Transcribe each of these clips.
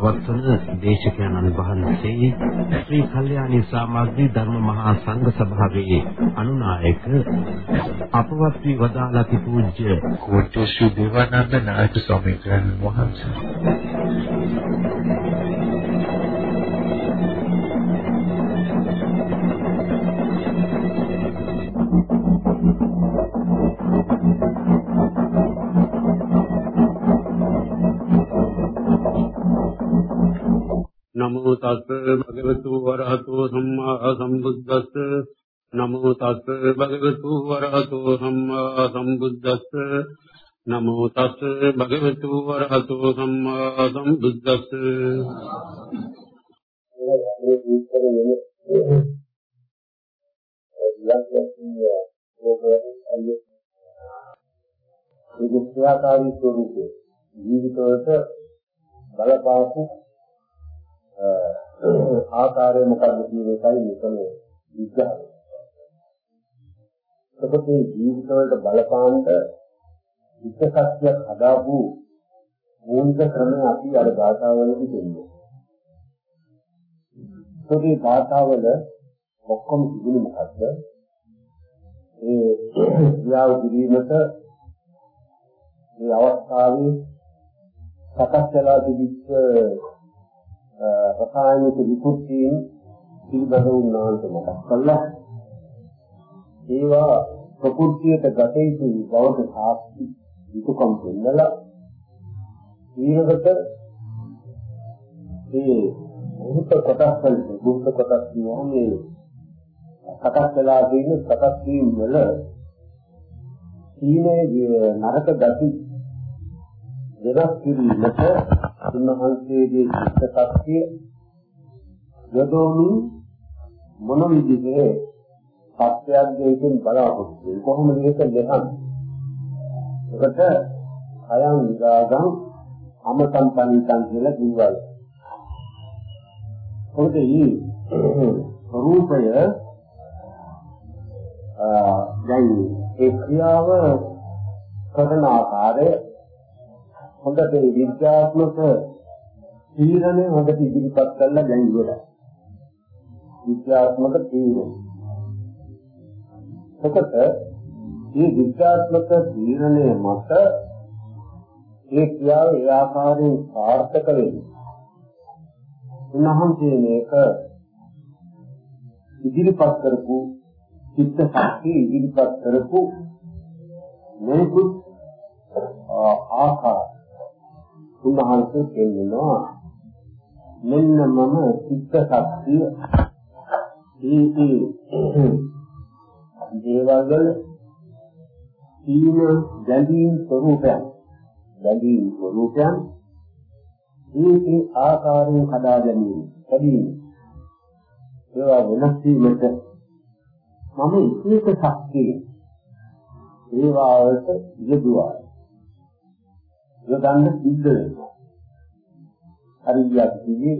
ධර්මානුශාසනාව පවත්වන දේශකයන් අනුභවන්සේ ශ්‍රී කල්යාණී සමාජී ධර්ම මහා සංඝ සභාවේ අනුනායක අපවත් වී වදාළති පූජ්‍ය කෝට්ටේ ශ්‍රී දේවානන්ද නායක ස්වාමීන් වහන්සේ. නමෝ තස් භගවතු වරහතෝ සම්මා සම්බුද්දස්ස. නමෝ තස් භගවතු වරහතෝ සම්මා සම්බුද්දස්ස. නමෝ තස් භගවතු වරහතෝ සම්මා සම්බුද්දස්ස. ඒ ක්‍රියාකාරී ස්වરૂපේ ජීවිතවලට බලපාපු ආකාරය මොකක්ද කියන එකයි මෙතන විග්‍රහය. එතකොට මේ ජීවිතවලට බලපාන්න විකසක්යක් හදාපු මූලික ක්‍රමය අපි අර භාෂාවලදී දෙන්නේ. ඒකේ මේ භාෂාවල ඔක්කොම තිබුණේ මොකද්ද? ඒ ක්‍රියාව කිරීමට මේ අවස්ථාවේ සකස් වෙලා තිබිච්ච රසායනික විකෘතීන් පිළිබඳ උන්නාන්ත මතක් කළා. ඒවා ප්‍රകൃතියට ගත යුතු බවට සාක්ෂි විකම් දෙන්නලා ඊළඟට මේ මුහුත කොටස් වලට මුහුත කොටස් කියනවා මේ සකස් වෙලා තියෙන සකස් වීම වල සීනේ නරක ගති වෙනස් කිරීමට උන්වහන්සේගේ චිත්ත ශක්තිය යොදවමින් මොන විදිහේ සත්‍යයක් දෙයකින් බලාපොරොත්තු වෙන්නේ කොහොමද මේක ලෙහන් එකට අයං විගාගම් අමතම් පණිතං කියලා කිව්වා. මොකද මේ රූපය දැන් ඒ ක්‍රියාව කරන ආකාරය හොඳට විද්‍යාත්මක තීරණය හොඳට ඉදිරිපත් කරලා දැන් ඉවරයි. විද්‍යාත්මක තීරණ. එතකොට මේ විද්‍යාත්මක තීරණය මත ඒ ක්‍රියාව ඒ ආකාරයෙන් සාර්ථක වෙන්නේ. උන්වහන්සේ මේක ඉදිරිපත් කරපු චිත්ත ශක්තිය ඉදිරිපත් කරපු මේකුත් ආකාර උන්වහන්සේ කියනවා මෙන්න මම චිත්ත ශක්තිය ඊටි දේවල් වල සීන ගැඳීම් ස්වરૂපයන් ගැඳීම් ස්වરૂපයන් ඊටි ආකාරයෙන් හදා ගැනීම ලැබීම ඒවා වෙනස් වීමට මම එක ශක්තිය ඒවා වලට යෙදුවා. යොදන්න සිද්ධ වෙනවා. හරියට කිව්වේ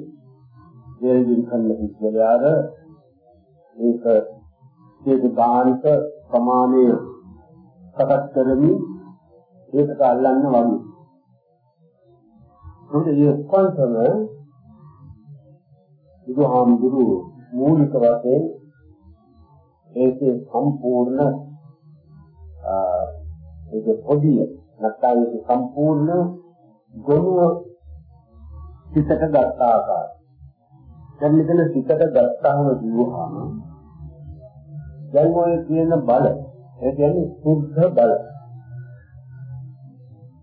දෙවියන් කන්න හිතලාර ඒක ඒක ගානික ප්‍රමාණය සකස් කරමින් ඒකට අල්ලන්න වගේ. මොකද මේ කොන්සම බුදුහාමුදුරු මූලික වශයෙන් ඒකේ සම්පූර්ණ ඒක පොදිය නැත්නම් ඒක සම්පූර්ණ ගොනුව සිතට ගත්ත ආකාරය. දැන් මෙතන සිතට ගත්තාම කිව්වහම දැන් ඔය කියන බල ඒ කියන්නේ සුද්ධ බල.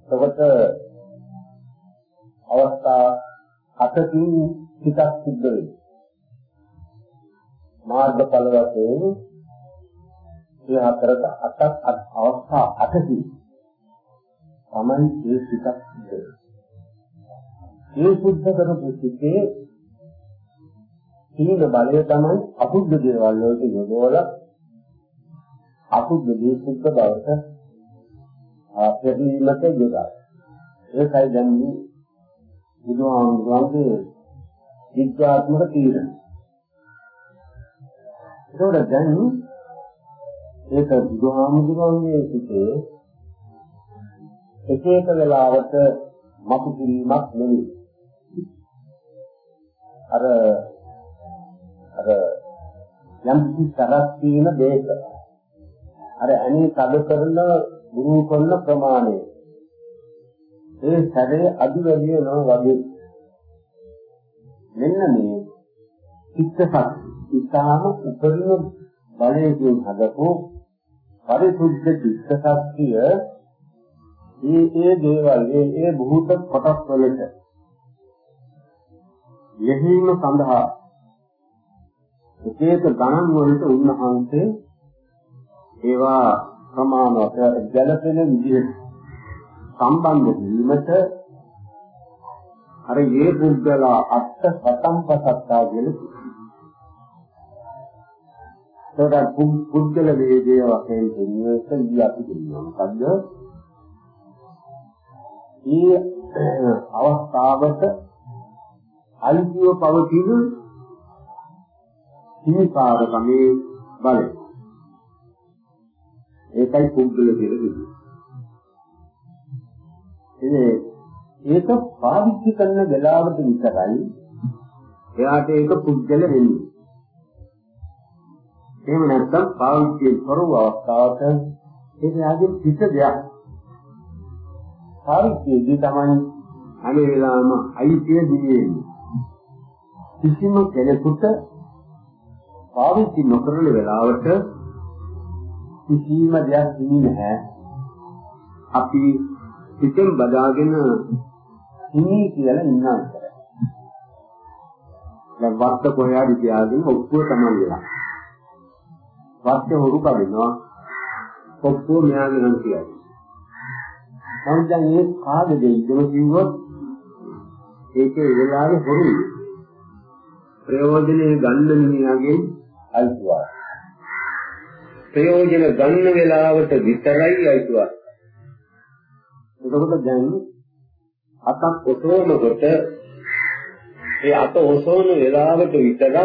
එතකොට අවස්ථා හතකින් සිතක් සිද්ධ වෙනවා. මාර්ගඵල වශයෙන් ඒ හතරට අටක් අවස්ථා අටකින් තමයි ඒ සිතක් සිද්ධ ඒ සුද්ධ කරපු සිතේ සීල බලය තමයි අසුද්ධ දේවල් වලට යොදවලා අසුද්ධ දේ සුද්ධ බවට ආපෙරීමට යොදා. ඒකයි දැන් මේ බුදුහාමුදුරන්ගේ විද්‍යාත්මක තීරණ. ඒකෝට දැන් ඒක බුදුහාමුදුරන්ගේ සිතේ එක එක වෙලාවට මතු කිරීමක් නෙවෙයි. අර අර යම් කිසි තරක් තියෙන දෙයක. අර අනේ කඩ කරන ගුරු කරන ප්‍රමාණය. ඒ සැරේ අඩු වැඩි වෙනවා වගේ. මෙන්න මේ චිත්තසක් ඉතාම උපරිම බලයෙන් හදපු පරිසුද්ධ චිත්ත ශක්තිය ඒ ඒ දේවල් ඒ ඒ භූත කොටස් වලට යෙහිම සඳහා එක එක ගණන් වලට උන්වහන්සේ ඒවා ප්‍රමාණවත් ගැළපෙන විදිහට සම්බන්ධ වීමට අර මේ බුද්ධලා අත්ත සතම්පසත්තා කියන ඒකට පුද්ගල වේදේ වශයෙන් දෙන්නක ඉදී අපි කියනවා මොකද්ද? මේ අවස්ථාවක අයිතිව පවතින හිමිකාරකමේ බලය. ඒකයි පුද්ගල කියලා කියන්නේ. ඒක පාවිච්චි කරන වෙලාවට විතරයි එයාට ඒක පුද්ගල වෙන්නේ. එහෙම නැත්නම් පාවිච්චි කරව අවස්ථාවට ඒක යාගේ පිට දෙයක්. පාවිච්චිදී තමයි හැම වෙලාවෙම අයිතිය දිවෙන්නේ. කිසිම කෙනෙකුට පාවිච්චි නොකරන වෙලාවට කිසිම දෙයක් හිමි නැහැ. අපි පිටෙන් බදාගෙන හිමි කියලා ඉන්නවා විතරයි. දැන් වත්ත කොහේ හරි තියාගෙන ඔක්කොම තමයි වෙලා. වත්ත හොරු කරිනවා ඔක්කොම මෙයාගේ නම් කියයි. නමුත් දැන් මේ කාගේද ඉතම කිව්වොත් ඒකේ වෙලාවේ හොරුයි. ප්‍රයෝජනේ ගන්න මිනිහාගෙන් අයිතුවා. ප්‍රයෝජන ගන්න වෙලාවට විතරයි අයිතුවා. එතකොට දැන් අතක් ඔසවනකොට ඒ අත ඔසවන වෙලාවට විතරක්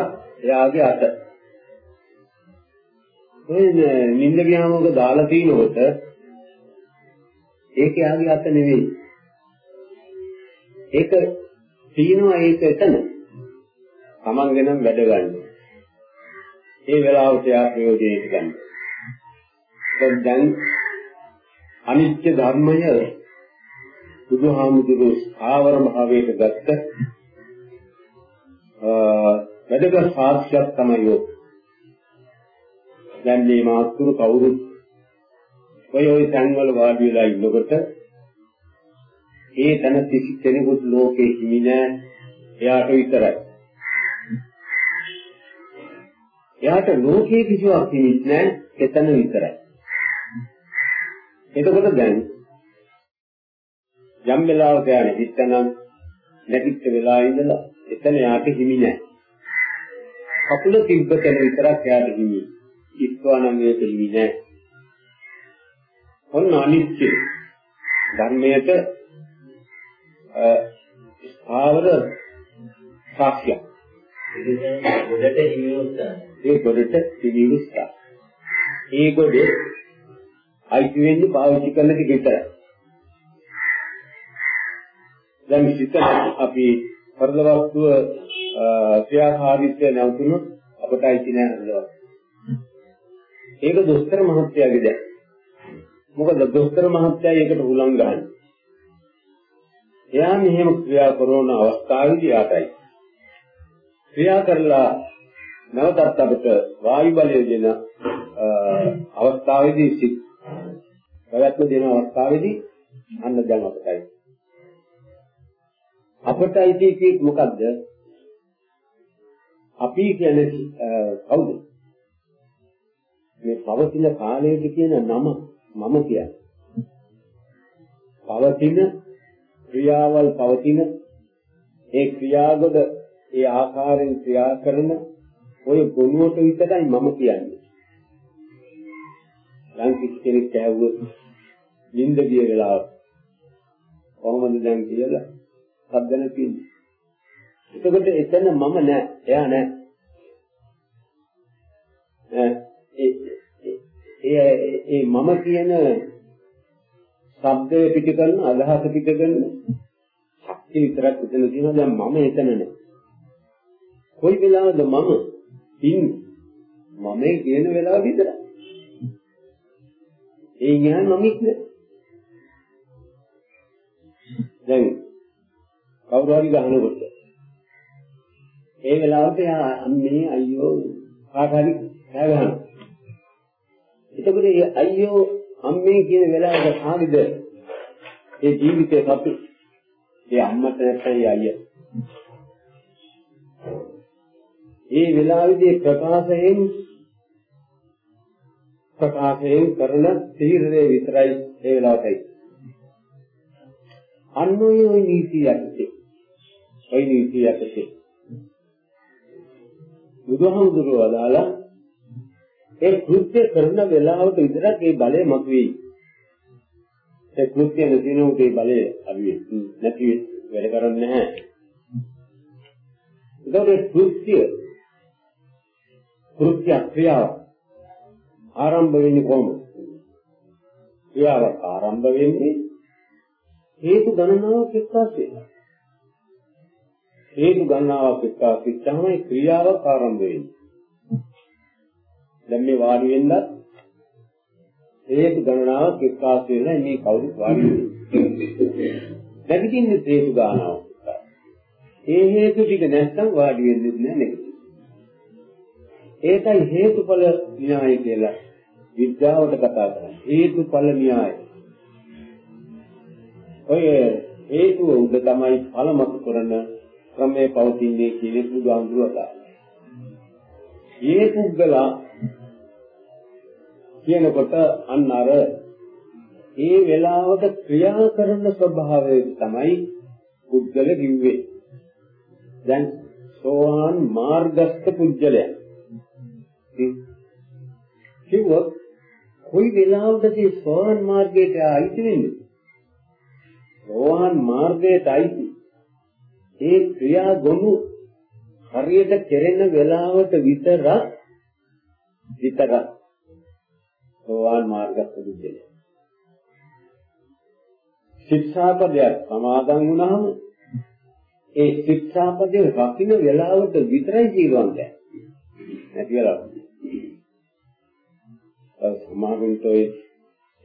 එයාගේ අත ඒ නිින්ද ගියාම ඔක දාලා තිනකොට ඒක යාගේ අත නෙවෙයි. ඒක තියනවා ඒක එතන. Tamanගෙනම් වැඩ ගන්න. ඒ වෙලාවට යා ප්‍රයෝජනෙට ගන්න. දැන් අනිත්‍ය ධර්මය බුදුහාමුදුරු ආවර භාවයට ගත්ත වැඩක සාක්ෂියක් තමයි යෝ දැන් මේ මාස්තුරු කවුරුත් ඔය ඔය තැන්වල වාඩි වෙලා ඉන්නකොට ඒ තන කිසි කෙනෙකුත් ලෝකේ හිමි නෑ එයාට විතරයි. එයාට ලෝකේ කිසිවක් හිමි නෑ එතන විතරයි. එතකොට දැන් යම් වෙලාවක යන හිටනම් නැතිච්ච වෙලා ඉඳලා එතන යාට හිමි නෑ. කකුල තිබ්බ තැන විතරක් යාට හිමි. ඉස්වානම් මේක හිමි නෑ. ඔන්න අනිත්‍ය ධර්මයට ස්ථාවර සාක්ෂිය. ගොඩට හිමිවුස්සා. ඒ ගොඩට හිමිවුස්සා. ඒ ගොඩේ අයිති වෙන්නේ පාවිච්චි කරන ටික විතරයි. දැන් සිත අපි හෘද වස්තුව ක්‍රියාකාරීත්වය නැවතුනොත් අපට අයිති නැහැ හෘද වස්තුව. ඒක දොස්තර මහත්තයාගේ දැන්. මොකද දොස්තර මහත්තයා ඒකට හුලං ගහන්නේ. එයා මෙහෙම ක්‍රියා කරන අවස්ථාවේදී ආතයි. ක්‍රියා කරලා නැවතත් අපිට වායු බලය දෙන අවස්ථාවේදී සිත් ප්‍රයත්න දෙන අවස්ථාවේදී අන්න දැන් අපටයි. අපටයි තියෙන්නේ මොකද්ද? අපි කියන්නේ කවුද? මේ පවතින කාලයේදී කියන නම මම කියන්නේ. පවතින ක්‍රියාවල් පවතින ඒ ක්‍රියාවද ඒ ආකාරයෙන් ක්‍රියා කරන ඔය ගුණයට විතරයි මම කියන්නේ. දැන් කිසි කෙනෙක් කෑවුවොත් නිින්ද ගිය වෙලාව කොහොමද දැන් කියලා සද්දන කිව්වේ. එතකොට එතන මම නෑ, එයා නෑ. ඒ ඒ මම කියන ශබ්දය පිට කරන අදහස පිට කරන ශක්තිය විතරක් උතන තියෙනවා දැන් මම එතන නෑ. කොයි වෙලාවද මම ඉන්නේ? මම කියන වෙලාව විතරයි. ඒ ඥාන මම ඉන්නේ. දැන් කවුරු හරි ගහනකොට ඒ වෙලාවට යා අම්මේ අයියෝ කාට හරි කෑ ගහනවා. එතකොට මේ අයියෝ අම්මේ කියන වෙලාවට කාගෙද ඒ ජීවිතේ සතු ඒ අම්මට නැත්නම් අයියා. ඒ වෙලාවේදී ප්‍රකාශයෙන් ප්‍රකාශයෙන් කරන තීරණය විතරයි ඒ වෙලාවටයි. අන්නෝය ওই නීතිය යටතේ. ওই නීතිය යටතේ. බුදුහාමුදුරුවෝ අදාලා ඒ කෘත්‍ය කරන වෙලාවට විතරක් ඒ බලය මතුවේයි. ඒ කෘත්‍ය නැතිනොත් ඒ බලය අවිවේ නැති වැඩ කරන්නේ නැහැ. ඒකේ කෘත්‍ය කෘත්‍ය ක්‍රියාව ආරම්භ වෙන්නේ කොහොමද? ක්‍රියාව ආරම්භ වෙන්නේ හේතු ගණනාවක් එක්කාසේ. හේතු ගණනාවක් එක්කාසේ තමයි ක්‍රියාවක් ආරම්භ වෙන්නේ. දැන් මේ වාඩි වෙන්නත් හේතු ගණනාවක් එක්කාසේ වෙලා මේ කවුරුත් වාඩි වෙන්නේ. නැගිටින්නේ හේතු ගණනාවක්. ඒ හේතු ටික නැත්තම් වාඩි වෙන්නේ නැහැ නේද? ඒකයි හේතුඵල න්‍යාය කියලා විද්‍යාවට කතා කරන්නේ. හේතුඵල න්‍යාය. ඔය හේතුව උද තමයි ඵලමතු කරන ක්‍රමයේ පවතින්නේ කියන බුදුහාමුදුරුවෝ ඒ පුද්ගලා කියනකොට අන්න අර ඒ වෙලාවට ක්‍රියා කරන ස්වභාවය තමයි පුද්ගල කිව්වේ. දැන් සෝවාන් මාර්ගස්ත පුද්ගලයා. කිව්වොත් කොයි වෙලාවකද සෝවාන් මාර්ගයට අයිති වෙන්නේ? සෝවාන් මාර්ගයට අයිති. ඒ ක්‍රියා ගොනු හරියට කෙරෙන වෙලාවට විතරක් විතරක් සෝවාන් මාර්ගස්ත පුද්ගලයා. ශික්ෂාපදයක් සමාදන් වුණාම ඒ ශික්ෂාපදේ රකින්න වෙලාවට විතරයි ජීවන්තය. නැති වෙලාවට. සමාගමට ඔය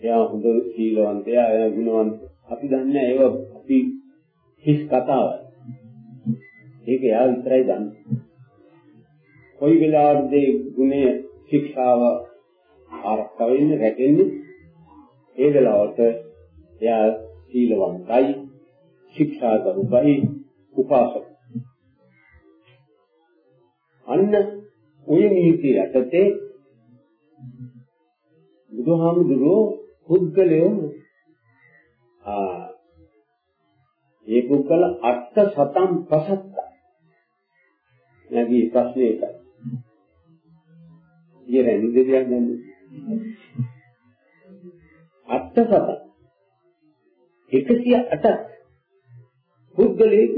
එයා හොඳ සීලවන්තයා එයා ගුණවන්ත අපි දන්නේ ඒව අපි හිස් කතාව. ඒක එයා විතරයි දන්නේ. කොයි වෙලාවකද ගුණය ශික්ෂාව ආරක්ෂා වෙන්නේ රැකෙන්නේ ඒ වෙලාවට එයා සීලවන්තයි ශික්ෂාගරුකයි උපාසක. අන්න ඔය නීතිය යටතේ බුදුහාමුදුරුවෝ පුද්ගලයෝ ආ ඒ පුද්ගල අට සතම් පසත්ත. නැගී ප්‍රශ්නේ එකයි. ඊරෙන් දෙවියන් ගන්නේ අට සතම් 108ක් පුද්ගලයෙක්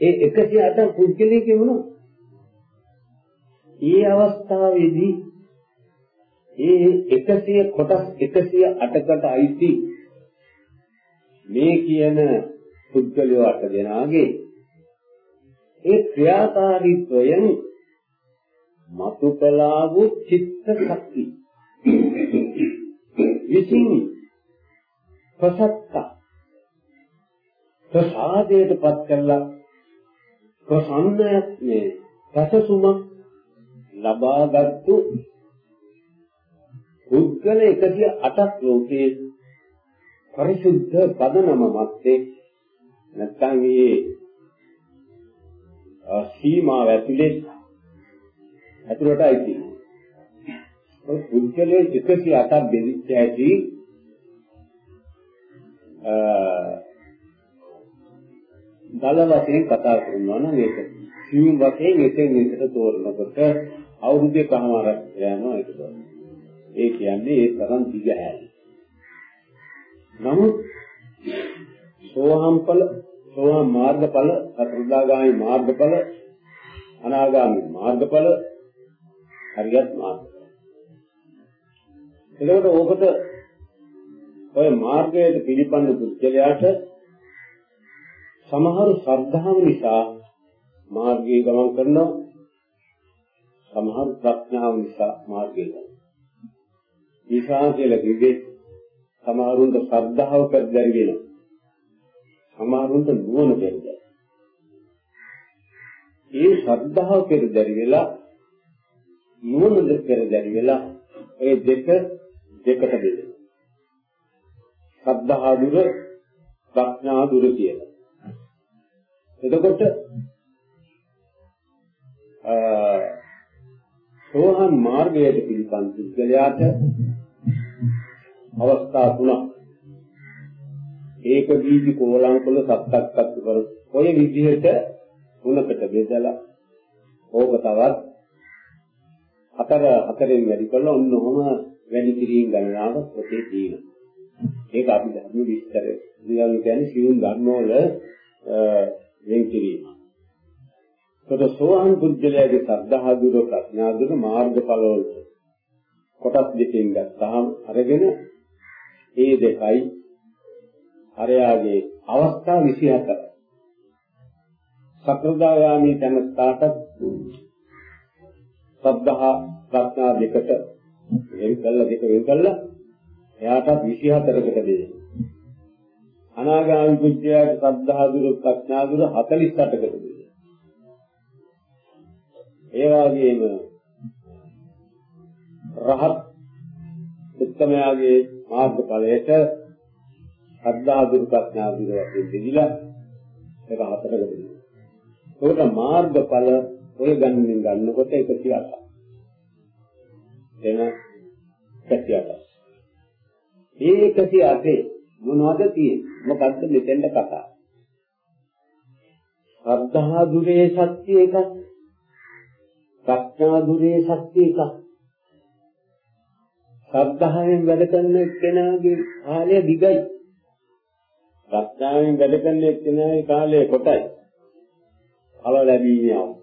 ඒ 108 පුද්ගලයෙක් වුණා ඒ අවස්ථාවේදී ඒ 100 කොටස් 108කට අයිති. මේ කියන පුද්ගලයෝ අට දෙනාගේ ඒ ක්‍රියාකාරීත්වයෙන් මතු කළා වූ චිත්ත ශක්තිය විසින් ප්‍රසත්ත. ප්‍රසාදයට පත් කරලා ප්‍රසන්නයක් මේ රසසුමක් ලබාගත්තු පුද්ගල 108ක් ලෝකයේ පරිසුද්ධ පදනම මැත්තේ නැත්නම් මේ සීමාව ඇතුලේ ඇතුළටයි තියෙන්නේ. ඔය පුද්ගලයේ 108ක් බෙදිච්ච ඇති දල වශයෙන් කතා කරනවා නම් ඒක සියුම් වශයෙන් එතෙන් එතට තෝරනකොට අවුරුද්දේ කමාරක් යනවා ඒක තමයි. ඒ කියන්නේ ඒ තරම් දිග හැලි. නමුත් සෝහම්ඵල සෝහම් මාර්ගඵල අතුරුදාගාමි මාර්ගඵල අනාගාමි මාර්ගඵල හරියට මාර්ගඵල. එතකොට ඕකට ඔය මාර්ගයට පිළිපන්න පුද්ගලයාට සමහරු ශ්‍රද්ධාව නිසා මාර්ගයේ ගමන් කරනවා සමහරු ප්‍රඥාව නිසා මාර්ගයේ ගමන්. ඊසා කියලා කිව්වේ සමහරුන්ට ශ්‍රද්ධාව පෙරදරි වෙනවා. සමහරුන්ට නුවණ පෙරදරි. ඒ ශ්‍රද්ධාව පෙරදරි වෙලා නුවණ පෙරදරි වෙලා ඒ දෙක දෙකට බෙදෙනවා. ශ්‍රද්ධා දුර ප්‍රඥා දුර කියලා. එතකොට සෝහන් මාර්ගයට පිළිපන් පුද්ගලයාට අවස්ථා තුනක් ඒක බීජ කෝලංකොල සත්තක්කත් කර ඔය විදිහට තුනකට බෙදලා ඕක තවත් හතර හතරෙන් වැඩි කළා ඔන්න ඔහම වැඩි කිරීම ගණනාව පොතේ තියෙනවා. ඒක අපි ධර්ම විස්තර විගල් කියන්නේ සියුම් ධර්මවල වෙන් කිරීම. කොට සෝහන් බුද්ධලයාගේ සද්ධා දුර ප්‍රඥා දුර මාර්ගඵල වලට කොටස් දෙකෙන් ගත්තාම අරගෙන ඒ දෙකයි අරයාගේ අවස්ථා 24 සතරදායාමී තනස්ථාට සද්ධා ප්‍රඥා දෙකට. වෙන් කළා දෙක වෙන් කළා එයාටත් 24කට දෙන්නේ. අනාගාමී පුජ්‍යයාට සද්ධා දුර ප්‍රඥා දුර 48කට දෙන්නේ. ඒ වගේම රහත් උත්තමයාගේ මාර්ගඵලයට සද්ධා දුර ප්‍රඥා දුර වශයෙන් දෙදිලා ඒක හතරකට දෙනවා. ඒකට මාර්ගඵල ඔය ගණනෙන් ගන්නකොට 108ක්. එන 108ක්. ඒ 108 මොනවද තියෙන්නේ? මොකද්ද මෙතෙන්ද කතා? සද්ධා දුරේ සත්‍ය එකක්. ප්‍රඥා දුරේ සත්‍ය එකක්. ශ්‍රද්ධාවෙන් වැඩ කරන එක්කෙනාගේ කාලය දිගයි. ප්‍රඥාවෙන් වැඩ කරන එක්කෙනාගේ කාලය කොටයි. ඵල ලැබීමේ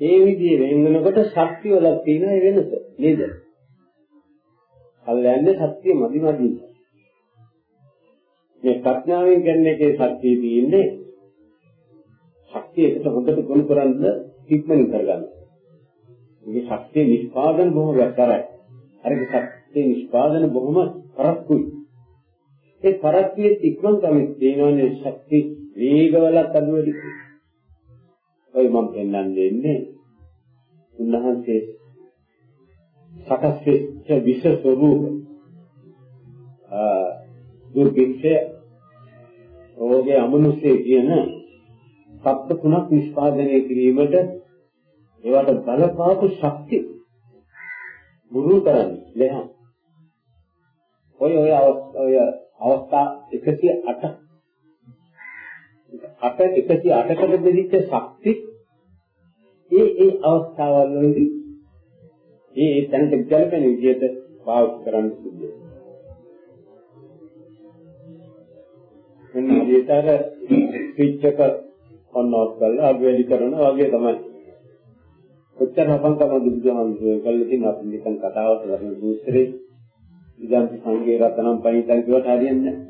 ඒ විදිහේ වෙනකොට ශක්තිය වල තියෙන වෙනස නේද? කල්යන්නේ සත්‍ය මදි මදි. මේ ප්‍රඥාවෙන් කරන එකේ සත්‍යය තියෙන්නේ ශක්තිය එකට හොඳට ගොනු කරන්න ඉක්මනින් කරගන්න. මේ ශක්තිය නිෂ්පාදන බොහොම වැක්තරයි. අරක ශක්තිය නිෂ්පාදන බොහොම කරක්කුයි. ඒ කරක්කුවේ ඉක්මන් කමක් තියෙනවනේ ශක්තිය වේගවලත් අඩු වැඩි. ඔය මම පෙන්වන්නේ උන්වහන්සේ සකස් වෙච්ච විෂ ස්වરૂප ආ දුර්භික්ෂය රෝගේ අමනුෂ්‍ය කියන සත්‍ය තුනක් නිෂ්පාදනය කිරීමට ඒවට බලපාපු ශක්තිය බුරු කරන්නේ ලෙහන් ඔය ඔය ඔය අවස්ථා 108 අප 108කට බෙදිච්ච ශක්ති ඒ ඒ අවස්ථාවල් වලදී ඒ ඒ තැනට ගැලපෙන විදිහට පාවිච්චි කරන්න සිද්ධ වෙනවා. එන්න විතර ස්විච් එක ඔන් ඔෆ් කරලා අග්වැලි කරනවා වගේ තමයි. කොච්චර අපංකම දුර්ජහන් කළ තියෙන අපි නිකන් කතාවට කරන සූත්‍රේ ඉදන් සංගේ රතනම් පණිතන් කියවට හරියන්නේ නැහැ.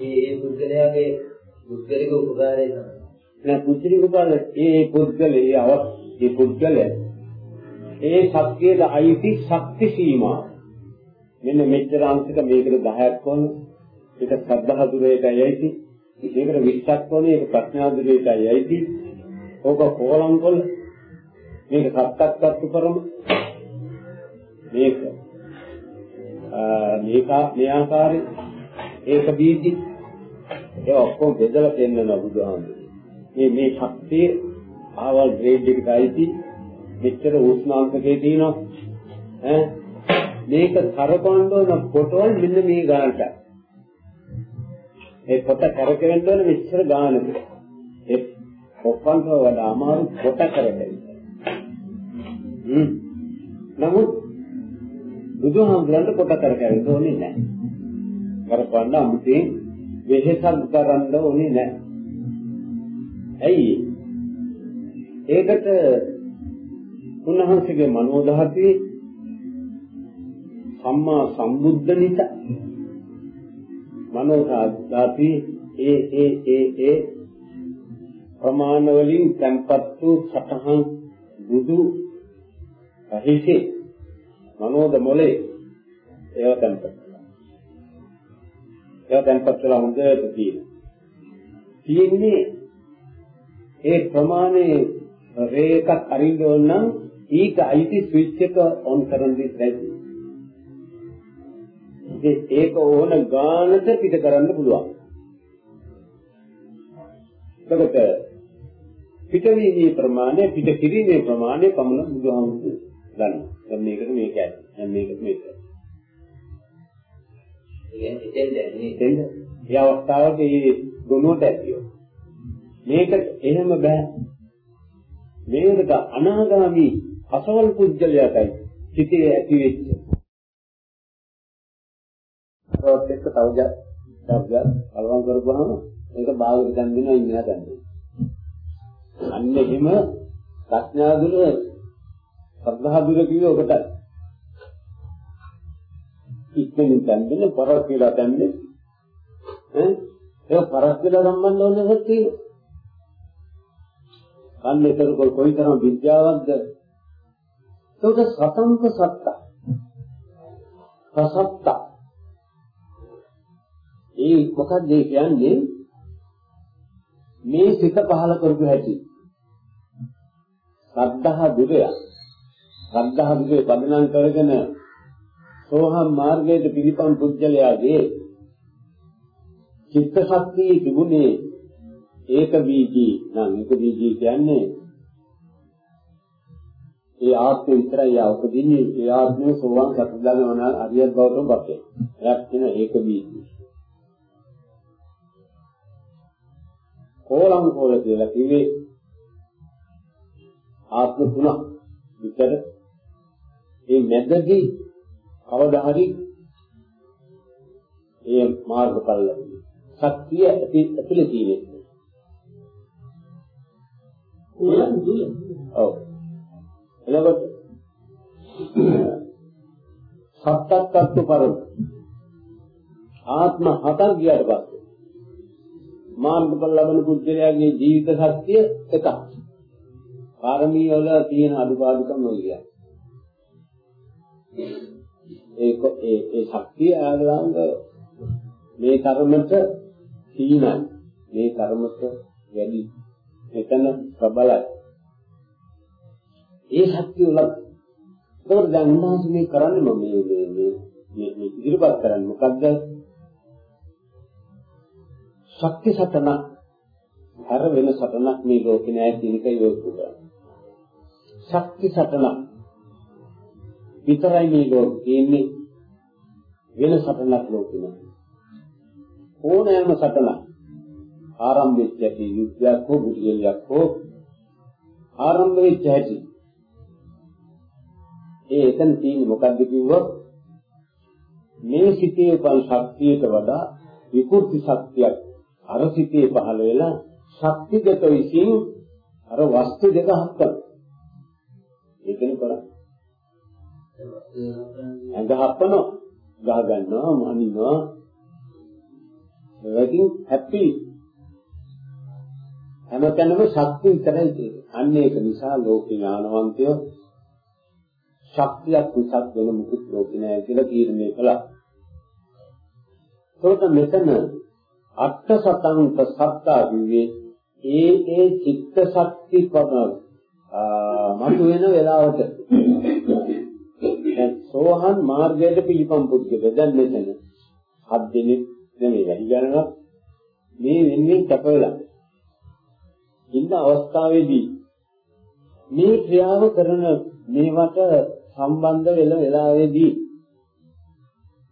ඒ ඒ පුද්ගලයාගේ පුද්ගලික උපකාරය තමයි. නෑ පුද්ගලික උපකාරය ඒ පුද්ගලයේ අව ඒ පුද්ගලයා ඒ ශක්තියට අයිති ශක්ති සීමා. මෙන්න මෙච්චර අංශක මේකට 10ක් වොන ඒක සද්ධා දුරේටයි අයිති මේකට 20ක් වොන ඒක ප්‍රඥා දුරේටයි අයිති ඕක කොලම් වල මේක සත්තක්වත් උපරම? මේක මේක මේ ආකාරයේ ඒක බීජි ඒ ඔක්කොම බෙදලා දෙන්නවා බුදුහාමුදුරුවෝ මේ මේ ශක්තිය ආවල් ග්‍රේඩ් එකට අයිති මෙච්චර උෂ්ණාංශකේ තියෙනවා. ඈ? මේක කරකවන්න ඕන පොටවල් මෙන්න මේ ගානට. ඒ පොත කරකවෙන්න ඕන මෙච්චර ගානකට ඒ ඔක්කොන්ට වඩා අමාරු පොත කරකවෙන්න හ්ම්. නමුත් බුදුහාමුදුරන්ට පොත කරකවෙන්න ඕනේ නැහැ. කරකවන්න අමුතේ වෙහෙසක් කරන්න ඕනේ නැහැ. ඇයි? ඒකට උන්වහන්සේගේ මනෝ ධාතුවේ සම්මා සම්බුද්ධ නිසා මනෝ ධාති ඒ ඒ ඒ ඒ ප්‍රමාණ වලින් තැන්පත් වූ සතහන් බුදු හිසේ මනෝද මොලේ ඒව තැන්පත් ඒව තැන්පත් වෙලා හොඳට තියෙනවා. තියෙන්නේ ඒ ප්‍රමාණයේ රේකක් අරින්න ඕන නම් ඊට අයිති ස්විච් එක ඔන් කරන් දෙන්නයි. ඒක ඕන ගානට පිට කරන්න පුළුවන්. එතකොට පිටවීමේ ප්‍රමාණය පිට කිරීමේ ප්‍රමාණය පමණ බුදුහාමුදුරු ගන්න. දැන් මේකට මේක ඇති. දැන් මේකට මේක. කියන්නේ එතෙන් දැන්නේ එතෙන්ද ඒ අවස්ථාවක මේ ගුණයට ඇතිව. මේක එහෙම බෑ. මේකට අනාගාමි අසවල් පුජ්‍යලයටයි සිටේ ඇති වෙච්ච. රොත් එක්ක තවජ තවජ අලවම් කරපුවාම ඒක බාහිර දැන් දෙනවා ඉන්නවා දැන්. අන්න එහෙම ප්‍රඥා දුර සද්ධා දුර කිව්ව ඔකටයි. ඉක්මනින් දැන් දෙන පරක් කියලා දැන්නේ ඈ ඒක පරක් කියලා සම්බන්ධ වෙනසක් තියෙනවා. අන්න ඒක කොයිතරම් විද්‍යාවක්ද? ඒක සතංක සත්ත. සසත්ත. ඒ මොකක්ද ඒ කියන්නේ? මේ සිත පහල කරපු හැටි. සද්ධා දුරය සද්ධා දුරේ පදනම් කරගෙන සෝහම් මාර්ගයේ පිළිපන් පුජ්‍යලයාගේ චිත්ත ශක්තිය තිබුණේ ඒක බීජී නම් ඒක බීජී කියන්නේ ඒ ආත්මය විතරයි ආ උපදින්නේ ඒ ආත්මය සෝවාන් සතරදාන වන අරියත් බවටම පත් වෙනවා. එයක් වෙන ඒක බීජී. කෝලං කෝල කියලා කිව්වේ ආත්ම තුනක් විතර ඒ මැදදී කවදා හරි ඒ මාර්ගඵල ලැබෙනවා. ශක්තිය ඇතුලේ තියෙන්නේ. උලන් දුල ඔව්. එතකොට සත්තත්ත්ව පරම ආත්ම හතක් ගියාට පස්සේ මාර්ගඵල ලබන පුද්ගලයාගේ ජීවිත ශක්තිය එකක්. පාරමී වල තියෙන අඩුපාඩුකම් ඔය කියන්නේ. ඒක ඒ ඒ ශක්තිය ආගලංග මේ කර්මත සීනයි. මේ කර්මත වැඩි. මෙතන ප්‍රබලයි. ඒ ශක්තිය උලක්. ඒකට දැන් උන්වහන්සේ මේ කරන්නේ මම මේ මේ මේ මේ ඉදිරිපත් කරන්නේ මොකද්ද? ශක්ති සතන හර වෙන සතනක් මේ ලෝකේ නැහැ කියන එක යොමු කරා. ශක්ති සතන විතරයි මේ ලෝකේ තියෙන්නේ වෙන සතනක් ලෝකේ නැහැ. ඕනෑම සතනක් ආරම්භ වෙච්ච ඇති යුද්ධයක් හෝ බුද්ධියක් හෝ ආරම්භ වෙච්ච ඇති ඒ එතන තියෙන්නේ මොකද්ද කිව්වොත් මේ සිතේ උපන් ශක්තියට වඩා විකෘති ශක්තියක් අර සිතේ පහළ වෙලා ශක්තිගත විසින් අර වස්තු දෙක හක්කන. ඒකනේ කරන්නේ ඇඟ හප්පනවා ගහ ගන්නවා මනිනවා ඒකකින් හැපි හැමතැනම ශක්තිය විතරයි තියෙන්නේ. අන්න ඒක නිසා ලෝක ඥානවන්තයෝ ශක්තියක් විසක් වෙන මුකුත් ලෝකේ නැහැ කියලා තීරණය කළා. ඒකට මෙතන අට්ඨ සතංක සත්තා කිව්වේ ඒ ඒ චිත්ත ශක්ති පමණ මතු වෙන වෙලාවට. දැන් සෝහන් මාර්ගයට පිළිපම් පුද්ගල දැන් මෙතන හත් දිනෙක නෙමෙයි වැඩි ගණනක්. මේ වෙන්නේ කැප වෙලා ඉන්න අවස්ථාවේදී මේ ක්‍රියාව කරන මේවට සම්බන්ධ වෙන වෙලාවේදී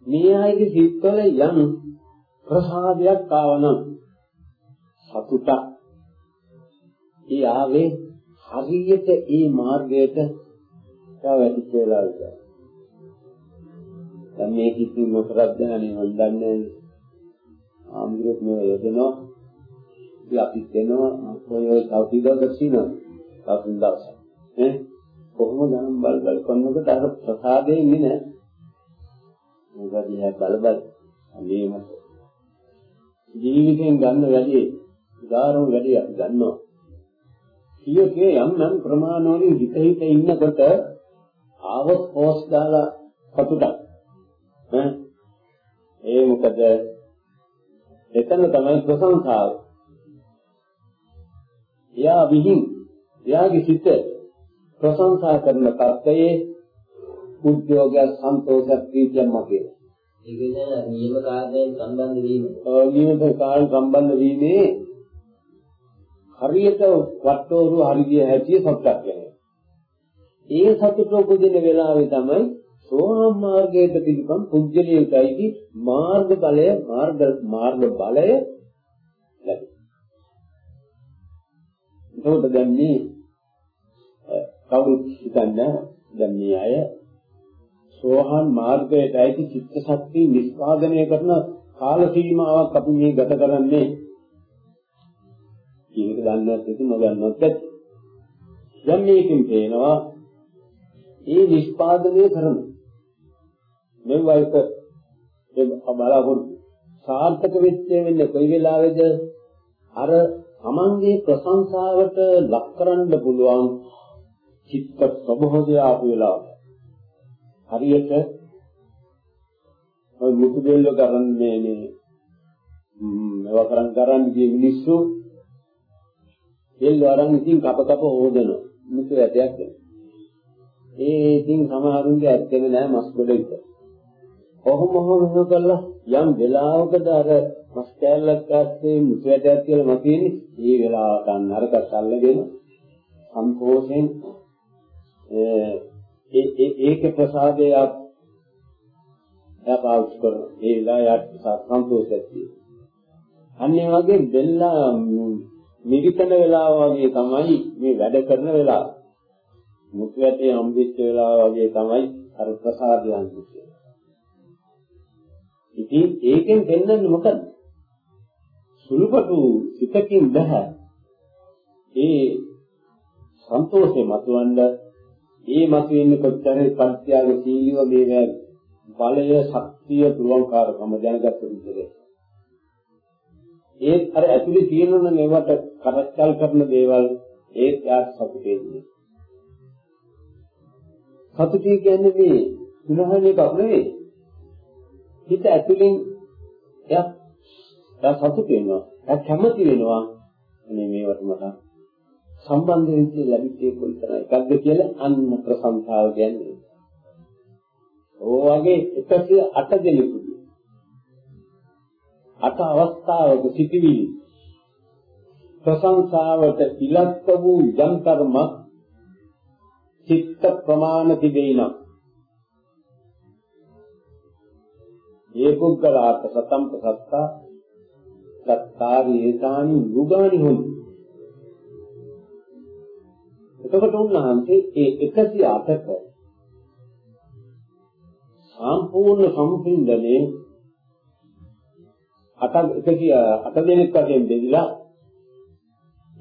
මේ අයගේ සිත්වල යම් ප්‍රසාදයක් ආවනම් සතුටක් ඒ ආවේ හරියට ඒ මාර්ගයට වැටිච්ච වෙලාවක දැන් මේ කිසිම මොකක්ද නැණි මන් දන්නේ ආම්ගිරත් මේ යදෙනවා. ඉතින් අපි දෙනවා ඔය ඔය තවතිදක් සිනා තවතින් දවසක්. ඈ? කොහොමද නම් බල් බල් කරනකොට අර ප්‍රසාදේ ඉන්නේ නැහැ. මොකද දිහා බල බල? අනේ මට. ජීවිතෙන් ගන්න වැඩි උදාරෝ වැඩි අපි ගන්නවා කීයකේ යම් යම් ප්‍රමාණවලින් හිත හිත ඉන්නකොට ආවොත් පෝස් දාලා කටුටක්. ඈ? ඒ මොකද? එතන තමයි ප්‍රශංසාව. එයා විහිං එයාගේ සිත ප්‍රශංසා කරන තත්ත්වයේ උද්‍යෝගය සන්තෝෂයක් ප්‍රීතියක් මගේ ඒක නේද නියම කාර්යයෙන් සම්බන්ධ වීම. නියමිත කාල සම්බන්ධ වීමේ හරියට වට්ටෝරු හරිය හැටි සත්‍යක් වෙනවා. ඒ සතුට උපදින වෙලාවේ තමයි සෝහම් මාර්ගයට පිළිපන් පුජ්‍යලියකයි මාර්ග බලය මාර්ග මාර්ග බලය එතකොට දැන් මේ කවුරුත් හිතන්නේ දැන් මේ අය සෝහන් මාර්ගයට ඇති චිත්ත ශක්තිය නිස්පාදනය කරන කාල සීමාවක් අපි මේ ගත කරන්නේ. කියන එක දන්නවත් නැති නොදන්නවත් ඇති. දැන් මේකෙන් පේනවා ඒ නිස්පාදනය කරන මෙවයික ඒ බලාපොරොත්තු. සාර්ථක වෙච්ච වෙන්නේ කොයි වෙලාවේද? අර තමන්ගේ ප්‍රශංසාවට ලක් කරන්න පුළුවන් චිත්ත ප්‍රබෝධය ආපු වෙලාවට හරියට ඔය මුතු දෙල්ල කරන්නේ මේ මේවා කරන් කරන් ගිය මිනිස්සු දෙල්ල අරන් ඉතින් කප කප හොදනවා. මුතු ඇටයක් ඒ ඉතින් සමහරුන්ගේ ඇත්තෙම නෑ මස් ගොඩ විතර කොහොම හෝ මෙහෙම කළා යම් වෙලාවකද අර මස් කෑල්ලක් ඇත්තේ මුතු ඇටයක් කියලා මතින්නේ ඒ වෙලාවට අන්න අරකට අල්ලගෙන සම්පෝෂයෙන් ඒ ඒක ප්‍රසාදයක් එයා පාවිච්චි කරන ඒ වෙලාවට සන්තෝෂයක් තියෙනවා. අන්නේ වගේ බෙල්ලා මිරිකන වෙලාව වගේ තමයි මේ වැඩ කරන වෙලාව. මුතු ඇටේ හම්බෙච්ච වෙලාව වගේ තමයි අර ප්‍රසාදයන් කියන්නේ. ඉතින් ඒකෙන් දෙන්නන්නේ මොකද? සුළුපටු සිතකින් බෑ. ඒ සන්තෝෂේ මතුවන්න ඒ මතුවෙන්නේ කොච්චර පත්‍යාග සීලිව මේ බලය ශක්තිය පුරුවන්කාරකම දැනගත්ත විදිහට. ඒත් අර ඇතුලේ තියෙනන මේවට කරච්චල් කරන දේවල් ඒත් යාත් සතුටේන්නේ සතුටේ කියන්නේ මේ සුනහන එකක් නෙවෙයි. හිත ඇතුලෙන් එයා එයා සතුට වෙනවා. එයා කැමති වෙනවා. අනේ මේවට මට සම්බන්ධ වෙච්ච ලැබිච්ච කොයිතරම් එකක්ද කියලා අන්න ප්‍රසංසාව කියන්නේ. ඕ වගේ 108 දෙනෙකුගේ අට අවස්ථාවක සිටිවිලි. ප්‍රසංසාවට ඉලක්ක වූ යම් කර්ම චිත්ත ප්‍රමාණ තිබේනම් ඒ පුද්ගලාට සතම් ප්‍රසත්තා සත්කාරයේතානි යුගානි හොඳි එතකොට උන්වහන්සේ ඒ 108ක සම්පූර්ණ සම්පින්දනේ අට 108 දෙනෙක් වශයෙන් බෙදලා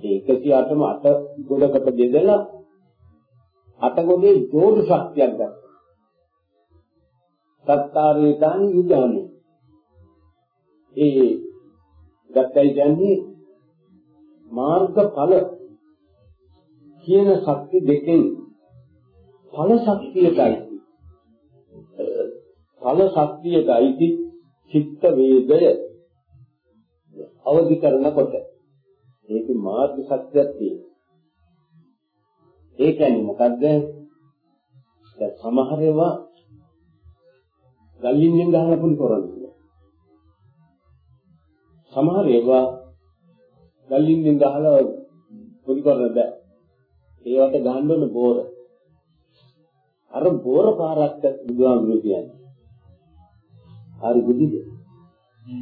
ඒ 108ම අට ගොඩකට බෙදලා අට ගොඩේ ජෝඩු ශක්තියක් ගත්තා. සත්තාරේතන් යුදානි. ඒ ගත්තයි කියන්නේ මාර්ගඵල කියන ශක්ති දෙකෙන් ඵල ශක්තියටයි. ඵල ශක්තියටයි චිත්ත වේදය අවදි කරනකොට. ඒක මාර්ග සත්‍යයක් තියෙනවා. ඒ කියන්නේ මොකද්ද? දැන් සමහර ඒවා ගල්ලින්ෙන් ගහලා පුල් කරන්නේ. සමහර ඒවා ගල්ලින්ෙන් ගහලා පුල් කරන්න බෑ ඒවට ගහන්න ඕන බෝර. අර බෝර පාරක් බුදුහාමුදුරුවෝ කියන්නේ. හරි බුදුද?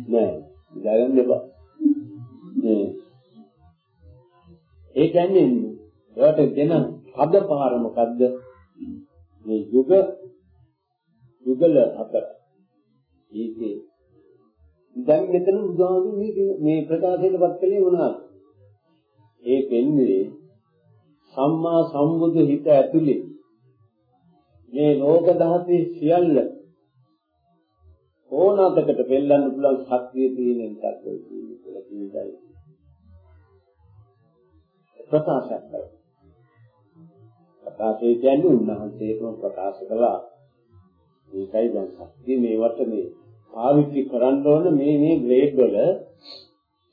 නෑ. ඉඳගන්න එපා. නේ. ඒ කියන්නේ ඒවට දෙන පද පාර මොකද්ද? මේ යුග යුගල අතර. ඒකේ දැන් මෙතන බුදුහාමුදුරුවෝ මේ ප්‍රකාශයටපත් කළේ මොනවාද? ඒ කියන්නේ සම්මා සම්බුදු හිත ඇතුලේ මේ ලෝක ධාතුවේ සියල්ල ඕනකට පෙන්වන්න පුළුවන් ශක්තිය තියෙන එකක් ඔය කියලා කියනයි. ප්‍රකාශයක් කරනවා. ප්‍රකාශය කියන්නේ උන්වහන්සේම ප්‍රකාශ කළා. මේකයි දැන් ශක්තිය මේවට මේ පාවිච්චි කරන්න ඕන මේ මේ ග්‍රේඩ් වල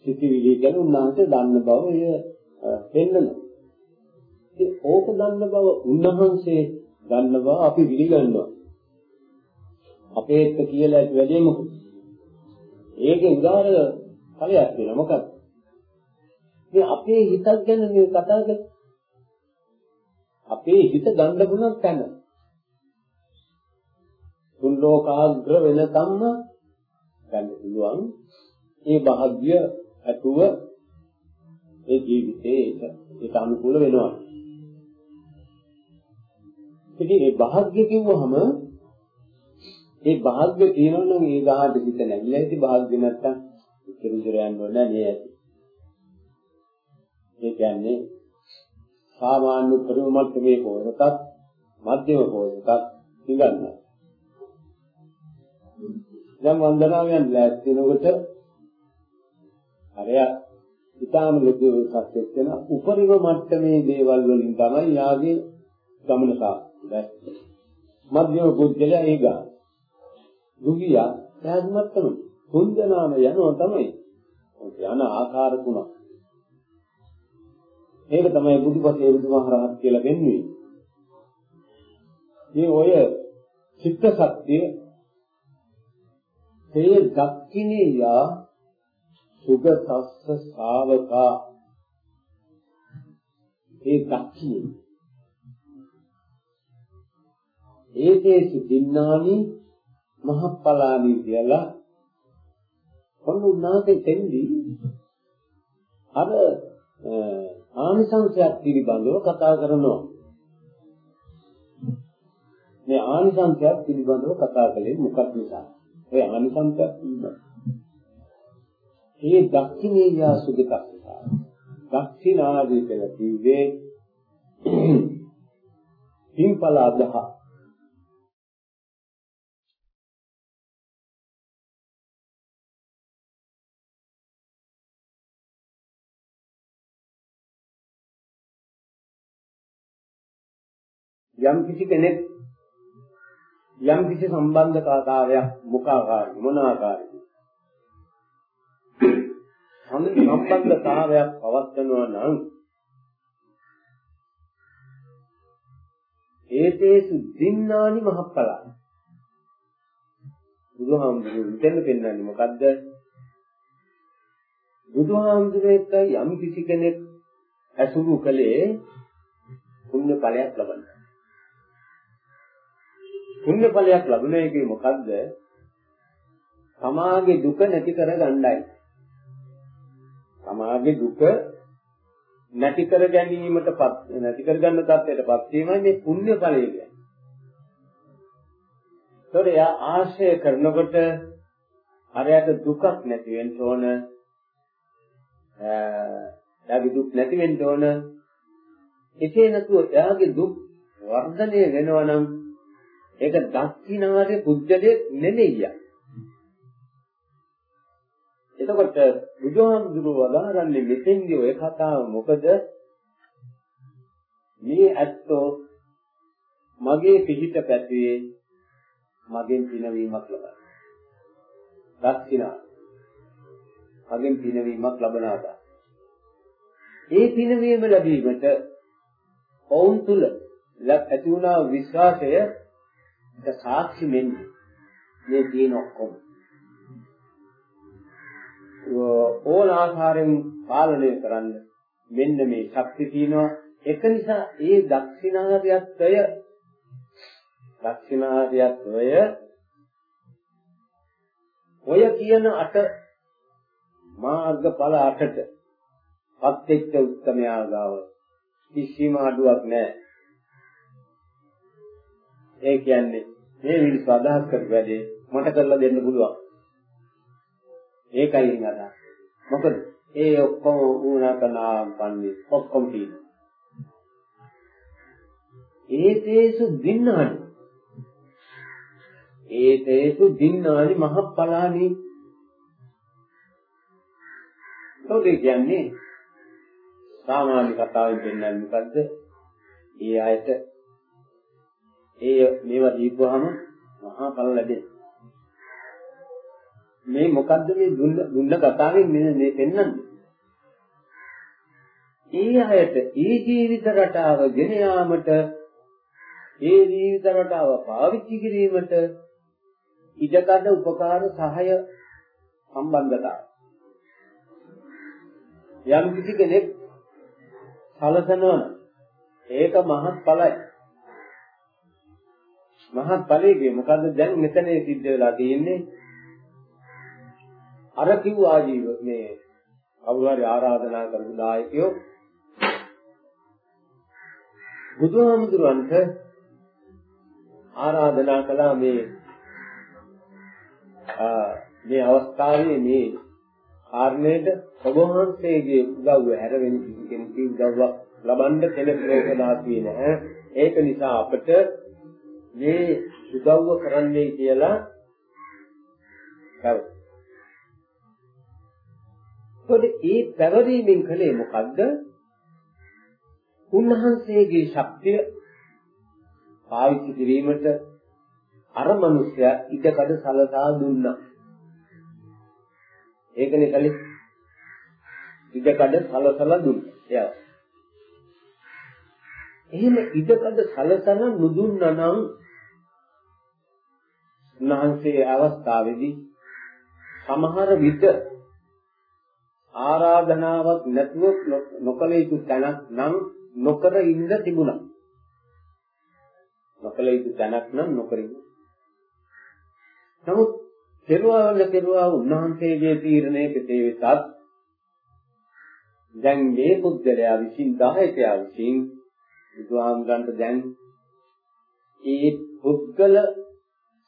සිතිවිලි ගැන උන්වහන්සේ දන්න බව එය පෙන්නනවා. ඉතින් ඕක දන්න බව උන්වහන්සේ දන්න බව අපි පිළිගන්නවා. අපේ එක්ක කියලා ඇති වැඩේ මොකද? ඒකේ උදාහර ඵලයක් වෙනවා මොකක්ද? මේ අපේ හිතක් ගැන මේ කතා කරන්නේ අපේ හිත ගන්න පුළුවන් තැන. තුන් ලෝකාග්‍ර වෙනකම්ම ගන්න පුළුවන් ඒ භාග්‍ය ඇතුව ඒ ජීවිතේ ඒක ඒක අනුකූල වෙනවා. ඉතින් ඒ භාග්‍ය කිව්වහම ඒ භාග්‍ය තියෙනවා නම් ඒ ගහට හිත නැగిලා ඉති භාග්‍ය නැත්තම් ඉතිරිදර යන්න ඕනේ නෑ ඇති. ඒ කියන්නේ සාමාන්‍ය පරිම මට්ටමේ පොරකත් මධ්‍යම පොරකත් ඉගන්නවා. දැන් වන්දනාවෙන් ලෑස්තිනකොට අරය ඊටාම ලොකු සත්‍යක් වෙන උපරිම මට්ටමේ දේවල් වලින් තමයි යාගේ ගමන සාර්ථක. මධ්‍යම පුද්ගලයා ඒ ගන්න. දුගියා එයාගේ මට්ටම හොඳනාම යනවා තමයි. යන ආකාර තුනක්. ඒක තමයි බුදුපසේ බුදුමහරහත් කියලා පෙන්වන්නේ. මේ ඔය චිත්ත ශක්තිය තේ දක්ඛිනියා සුග සස්ස ශාවකා ඒ දක්ඛිනී ඒකේ සිද්ධානි මහප්පලානි කියලා කොන්නුනාතේ තෙන්දී අර ආනිසංසයක් පිළිබඳව කතා කරනවා. මේ ආනිසංසයක් පිළිබඳව කතා කළේ මොකක් නිසා? ඒ ආනිසංසයක් පිළිබඳව. ඒ දක්ෂිනේයා සුගතස්සා. දක්ෂිනාදී කියලා කිව්වේ පින්පල අදහ යම් කිසි කෙනෙක් යම් කිසි සම්බන්ධතාවයක් මුඛ ආකාරي මොන ආකාරي සම්බන්ධතාවයක් පවත්වනවා නම් ඒතේසු දින්නානි මහප්පලා. බුදුහාමුදුරුවෝ මෙතන පෙන්වන්නේ මොකද්ද? බුදුහාමුදුරුවෝ එක්ක යම් කිසි කෙනෙක් ඇසුරු කළේ පුණ්‍ය ඵලයක් ලබනවා. පුණ්‍ය ඵලයක් ලැබුණ එකේ මොකද්ද? සමාගේ දුක නැති කර ගන්නයි. සමාගේ දුක නැති කර ගැනීමටපත් නැති කර ගන්න තත්ත්වයටපත් වීමයි මේ පුණ්‍ය ඵලය කියන්නේ. ඒතොර යා ආශ්‍රය කරනකොට අරයට දුකක් නැති වෙන්න ඕන. එයාගේ දුක් නැති වෙන්න ඕන. එසේ නැතුව එයාගේ දුක් වර්ධනය වෙනවා නම් ඒක දක්ෂිනාගේ පුජ්‍යලේ නෙමෙයි. එතකොට බුදුහාමුදුරුවෝ වදාරන්නේ මෙතෙන්දී ඔය කතාව මොකද මේ ඇත්තෝ මගේ පිහිට පැතුවේ මගෙන් පිනවීමක් ලබන. දක්ෂිනා මගෙන් පිනවීමක් ලබනවා. ඒ පිනවීම ලැබීමට ඔවුන් තුල ඇති වුණා විශ්වාසය ඒක සාක්ෂි වෙන්න මේ තියෙන ඔක්කොම. ඕන ආකාරයෙන් පාලනය කරන්න මෙන්න මේ ශක්තිය තියෙනවා. ඒක නිසා ඒ දක්ෂිනාර්යත්වය දක්ෂිනාර්යත්වය ඔය කියන අට මාර්ගඵල අටට පත්‍ච්ච උත්තමයා ගාව කිසිම අඩුවක් නැහැ. ඒ කියන්නේ මේ මිනිස්සු අදහස් කරපු වැඩේ මට කරලා දෙන්න පුළුවන්. ඒකයි නේද? මොකද ඒ ඔක්කොම වුණා කනා පන්නේ ඔක්කොම තියෙනවා. ඒතේසු දින්නානි ඒතේසු දින්නානි මහප්පලානි තෝදේ කියන්නේ සාමාන්‍ය කතාවෙන් දෙන්නන්නේ මොකද්ද? ඒ ආයත ඒ මේවා දීපුවාම මහා ඵල ලැබෙනවා. මේ මොකද්ද මේ දුන්න දුන්න කතාවෙන් මේ මේ පෙන්වන්නේ? ඒ අයට ඒ ජීවිත රටාව ගෙන යාමට ඒ ජීවිත රටාව පාවිච්චි කිරීමට ඉඩකඩ උපකාර සහාය සම්බන්ධතාව යම් කිසි කෙනෙක් සලසනවා ඒක මහත් ඵලයි මහත් ඵලයේ මොකද්ද දැන් මෙතන සිද්ධ වෙලා තියෙන්නේ අර කිව් ආජීව මේ කවුරු හරි ආරාධනා කරපු දායකයෝ බුදුහාමුදුරන්ට ආරාධනා කළා මේ මේ අවස්ථාවේ මේ කාරණයට ඔබ වහන්සේගේ උදව්ව හැරෙන්න කිසි කෙනෙකුගේ උදව්වක් ලබන්න කෙනෙක් ලෝකලා තියෙන ඒක නිසා අපට මේ උදව්ව කරන්නයි කියලා කවුද එතකොට ඒ පැවරීමෙන් කලේ මොකද්ද? උන්වහන්සේගේ ශක්තිය පාවිච්චි කිරීමට අර මිනිසයා ඉඩකඩ සලසා දුන්නා. ඒකනේ කලේ ඉඩකඩ සලසලා දුන්නා. එයා. එහෙම ඉඩකඩ සලසන නුදුන්නා නම් උන්වහන්සේ අවස්ථාවේදී සමහර විට ආරාධනාවක් නැතුව නොකල යුතු තැනක් නම් නොකර ඉන්න තිබුණා. නොකල යුතු තැනක් නම් නොකර ඉන්න. නමුත් කෙරුවා වල කෙරුවා උන්වහන්සේගේ තීරණය කෙසේ වෙතත් දැන් මේ පුද්ගලයා විසින් 10කයා විසින් බුදුහාමුදුරන්ට දැන් ඒ පුද්ගල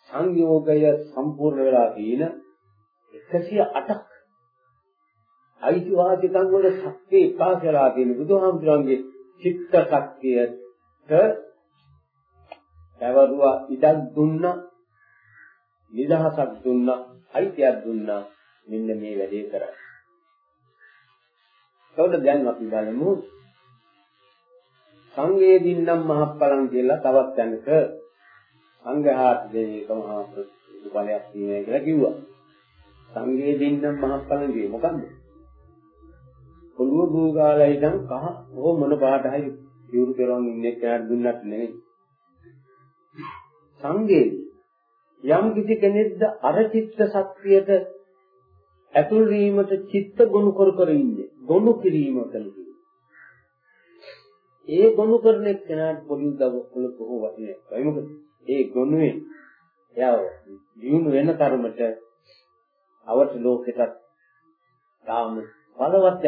සංයෝගය සම්පූර්ණ වෙලා තියෙන 108ක් අයිතිවාසිකම් වල ශක්තිය එපා කියලා කියන බුදුහාමුදුරන්ගේ චිත්ත ශක්තියට පැවරුවා ඉඩක් දුන්නා නිදහසක් දුන්නා අයිතියක් දුන්නා මෙන්න මේ වැඩේ කරා. ඒකට දැන් අපි බලමු සංවේදින්නම් මහප්පලං කියලා තවත් තැනක සංඝයාට දෙන එක මහා ප්‍රතිඵලයක් තියෙනවා කියලා කිව්වා. සංවේදින්නම් මහප්පලං කියේ මොකන්ද? ඔළුව භූගාලයි ඉඳන් කහ ඕ මොන පාට හරි යුරු පෙරවන් ඉන්නේ කෙනාට දුන්නත් නෙවෙයි. සංගේ යම් කිසි කෙනෙක්ද අර චිත්ත ශක්තියට ඇතුල් වීමට චිත්ත ගොනු කර කර ඉන්නේ. ගොනු කිරීම කලකි. ඒ ගොනු කරන කෙනාට පොඩි උදව්වක්වල කොහොම වටිනේ. ඒ මොකද ඒ ගොනුවේ එයා දියුණු වෙන තරමට අවට ලෝකෙට තාම බලවත්.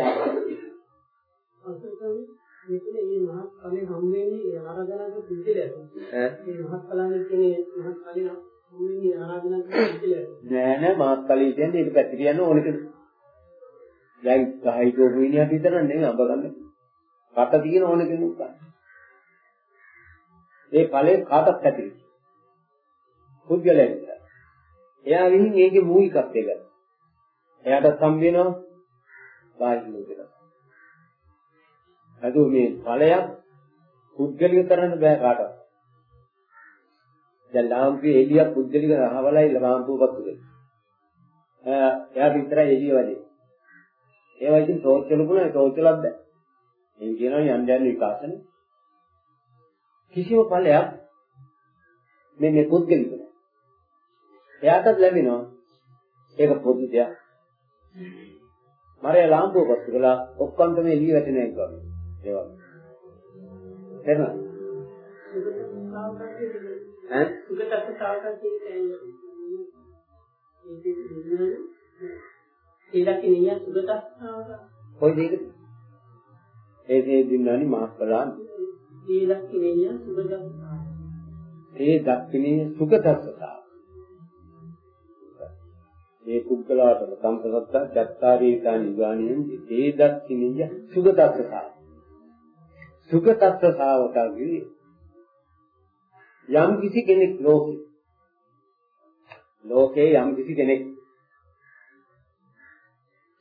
මෙතන මේ මහත් ඵලෙ හම් වෙන්නේ ආරාධනාක පුද්ගලයාට. ඈ මේ මහත් ඵලන්නේ කියන්නේ මහත් ඵලෙ හම් වෙන්නේ ආරාධනාක පුද්ගලයාට. නෑ නෑ මහත් ඵලෙ කියන්නේ ඒක පැත්තට යන ඕනෙක. දැන් ගහයිකෝ විනියක් විතර නෙවෙයි අඹ ගන්න. කට තියෙන ඕන කෙනෙක් ගන්න. ඒ ඵලෙ කාටත් ඇතිරි. පුද්ගලයාට. එයා විහිං ඒකේ මූලිකත්වය ගන්න. එයාට සම් වෙනවා බාහිර ලෝකෙට. අද මේ ඵලයක් පුද්ගලික කරන්න බෑ කාටවත්. දැන් ලාම්පුවේ එළියක් පුද්ගලික රහවලයි ලාම්පුව පත්තු දෙන්නේ. එයා විතරයි එළිය වැඩේ. ඒවා ඉතින් ටෝච් වලුණා ටෝච් වලක් බෑ. මේ කියනවා යන්න යන විකාශන. කිසිම ඵලයක් මේ මේ පුද්ගලික නෑ. එයාටත් ලැබෙනවා. ඒක පොදු දෙයක්. මරය ලාම්පුව පත්තු කළා ඔක්කොන්ට මේ දී වැටෙන එක වගේ. ඒ වගේ. තේරුණා? ඈ? උගතත් සාකච්ඡා කියන්නේ. ඒක නිය සුගතත් සාකච්ඡා. කොයි දෙයකද? ඒකේ දින්නානි මාස් කළා. ඒ දක්ෂිනේය සුගතත්. ඒ දක්ෂිනේය සුගතත් සාකච්ඡා. ඒ පුද්ගලයාට සම්පතත්ත චත්තාරීතා නිගාණියෙන් ඒ දක්ෂිනිය සුගතස්සතාව. සුගතස්සතාවකගේ යම් කිසි කෙනෙක් ලෝකේ ලෝකේ යම් කිසි කෙනෙක්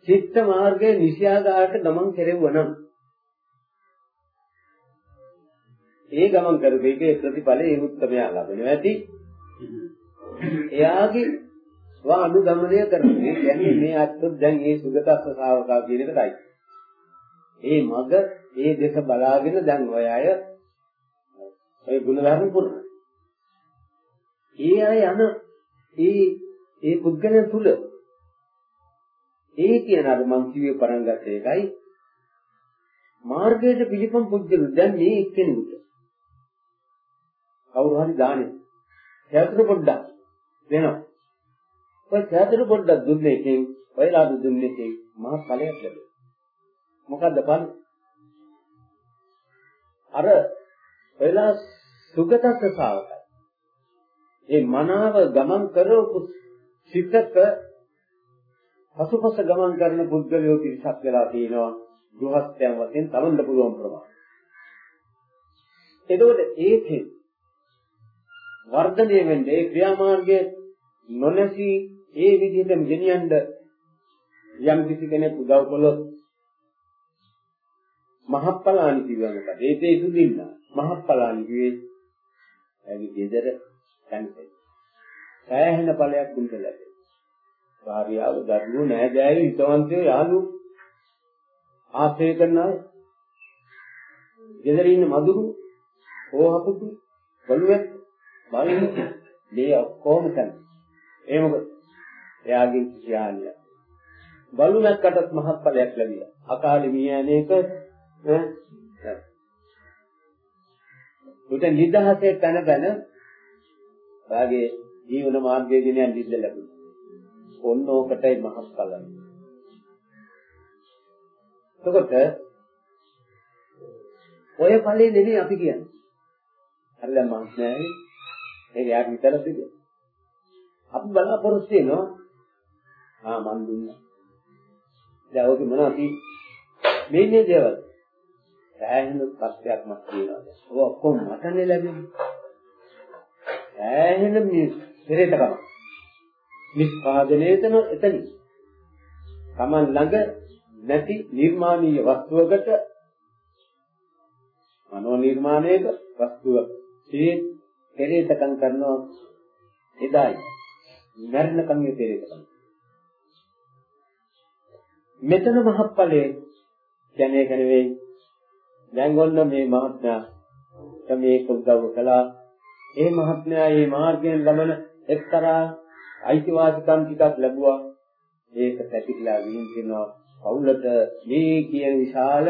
චිත්ත මාර්ගයේ නිශ්‍යාගාට ගමන් කෙරෙව්වනම් ඒ ගමන් කරපු එකේ ප්‍රතිඵලය ඒ උත්තරමයා ලබනවා ඇති. එයාගේ වා අනුගමනය කරන්නේ කියන්නේ මේ අත්ොත් දැන් මේ සුගතස්ස ශාවකා කියන එකයි. ඒ මග ඒ දෙස බලාගෙන දැන් ඔය අය ඒ ගුණධර්ම පුරන. ඒ අය යන ඒ ඒ පුද්ගලයන් තුල ඒ කියන අර මං කිව්වේ පටන් ගත්ත එකයි මාර්ගයට පිළිපම් පුද්ගල දැන් මේ එක්කෙනෙකුට කවුරු හරි දාන්නේ සෑතර පොඩ්ඩක් වෙනවා ඔය සෑතර පොඩ්ඩක් දුන්නේ එකෙන් ඔයලාද දුන්නේ එකෙන් මහ ඵලයක් ලැබෙනවා මොකද්ද ඵල? අර ඔයලා සුගතස්ස ශාවකයි ඒ මනාව ගමන් කරපු සිතක පසුපස ගමන් කරන පුද්ගලයෝ පිරිසක් වෙලා තියෙනවා ගෘහස්ථයන් වශයෙන් තමන්ට පුළුවන් ප්‍රමාණය. එතකොට ඒකෙන් වර්ධනය වෙන්නේ ඒ ක්‍රියාමාර්ගයේ නොනැසී ඒ විදිහටම ගෙනියන්න යම් කිසි කෙනෙක් උදව් කළොත් මහප්පලානි කියනවා මොකද? ඒ තේ සුදින්න මහප්පලානි කියේ ඇගේ ගෙදර දැන්සේ. සෑහෙන ඵලයක් උන්ට ලැබේ. භාර්යාව දරුවෝ නෑදෑයෝ හිතවන්තයෝ යාළුවෝ ආශ්‍රය කරන අය. ගෙදර ඉන්න මදුරු ඕහපුතු බලුවෙක් බලන්න මේ ඔක්කොම තමයි. ඒ මොකද? එයාගේ කිසියානිය. බලුණක්කටත් මහත්ඵලයක් ලැබිලා. අකාලේ මිය යන්නේක උට නිදහසේ තන බැන වාගේ ජීවන මාර්ගයේ ගෙන යන්න ඉඩ ලැබුණා. ඔන්න ඕකටයි මහත්ඵල. එතකොට ඔය ඵලෙ නෙමෙයි අපි කියන්නේ. හරි දැන් මම නෑ ඒක යාට විතරද කියන්නේ. අපි බලාපොරොත්තු වෙනවා ආ මන් දුන්නා. දැන් ඔක මොනවද මේ මේ දේවල්. සෑහෙන තත්ත්වයක් මත තියෙනවා. ඔය ඔක්කොම මටනේ ලැබෙන්නේ. සෑහෙන මේ පෙරේතකම. නිස්පාදනයේ එතන එතන. Taman ළඟ නැති නිර්මාණීය වස්තුවකට මනෝ නිර්මාණයක වස්තුව ඒ පෙරේතකම් කරනවා එදායි මරණකම් ඒ පෙරේතකම් මෙතන මහත්ඵලයේ කියන්නේ ඒක නෙවෙයි දැන් ඔන්න මේ මහත්මයා මේක උදව් කළා. ඒ මහත්මයා මේ මාර්ගයෙන් ලබන එක්තරා අයිතිවාසිකම් ටිකක් ලැබුවා. ඒක පැතිරලා ගිහින් කියනවා පවුලට මේ කියන විශාල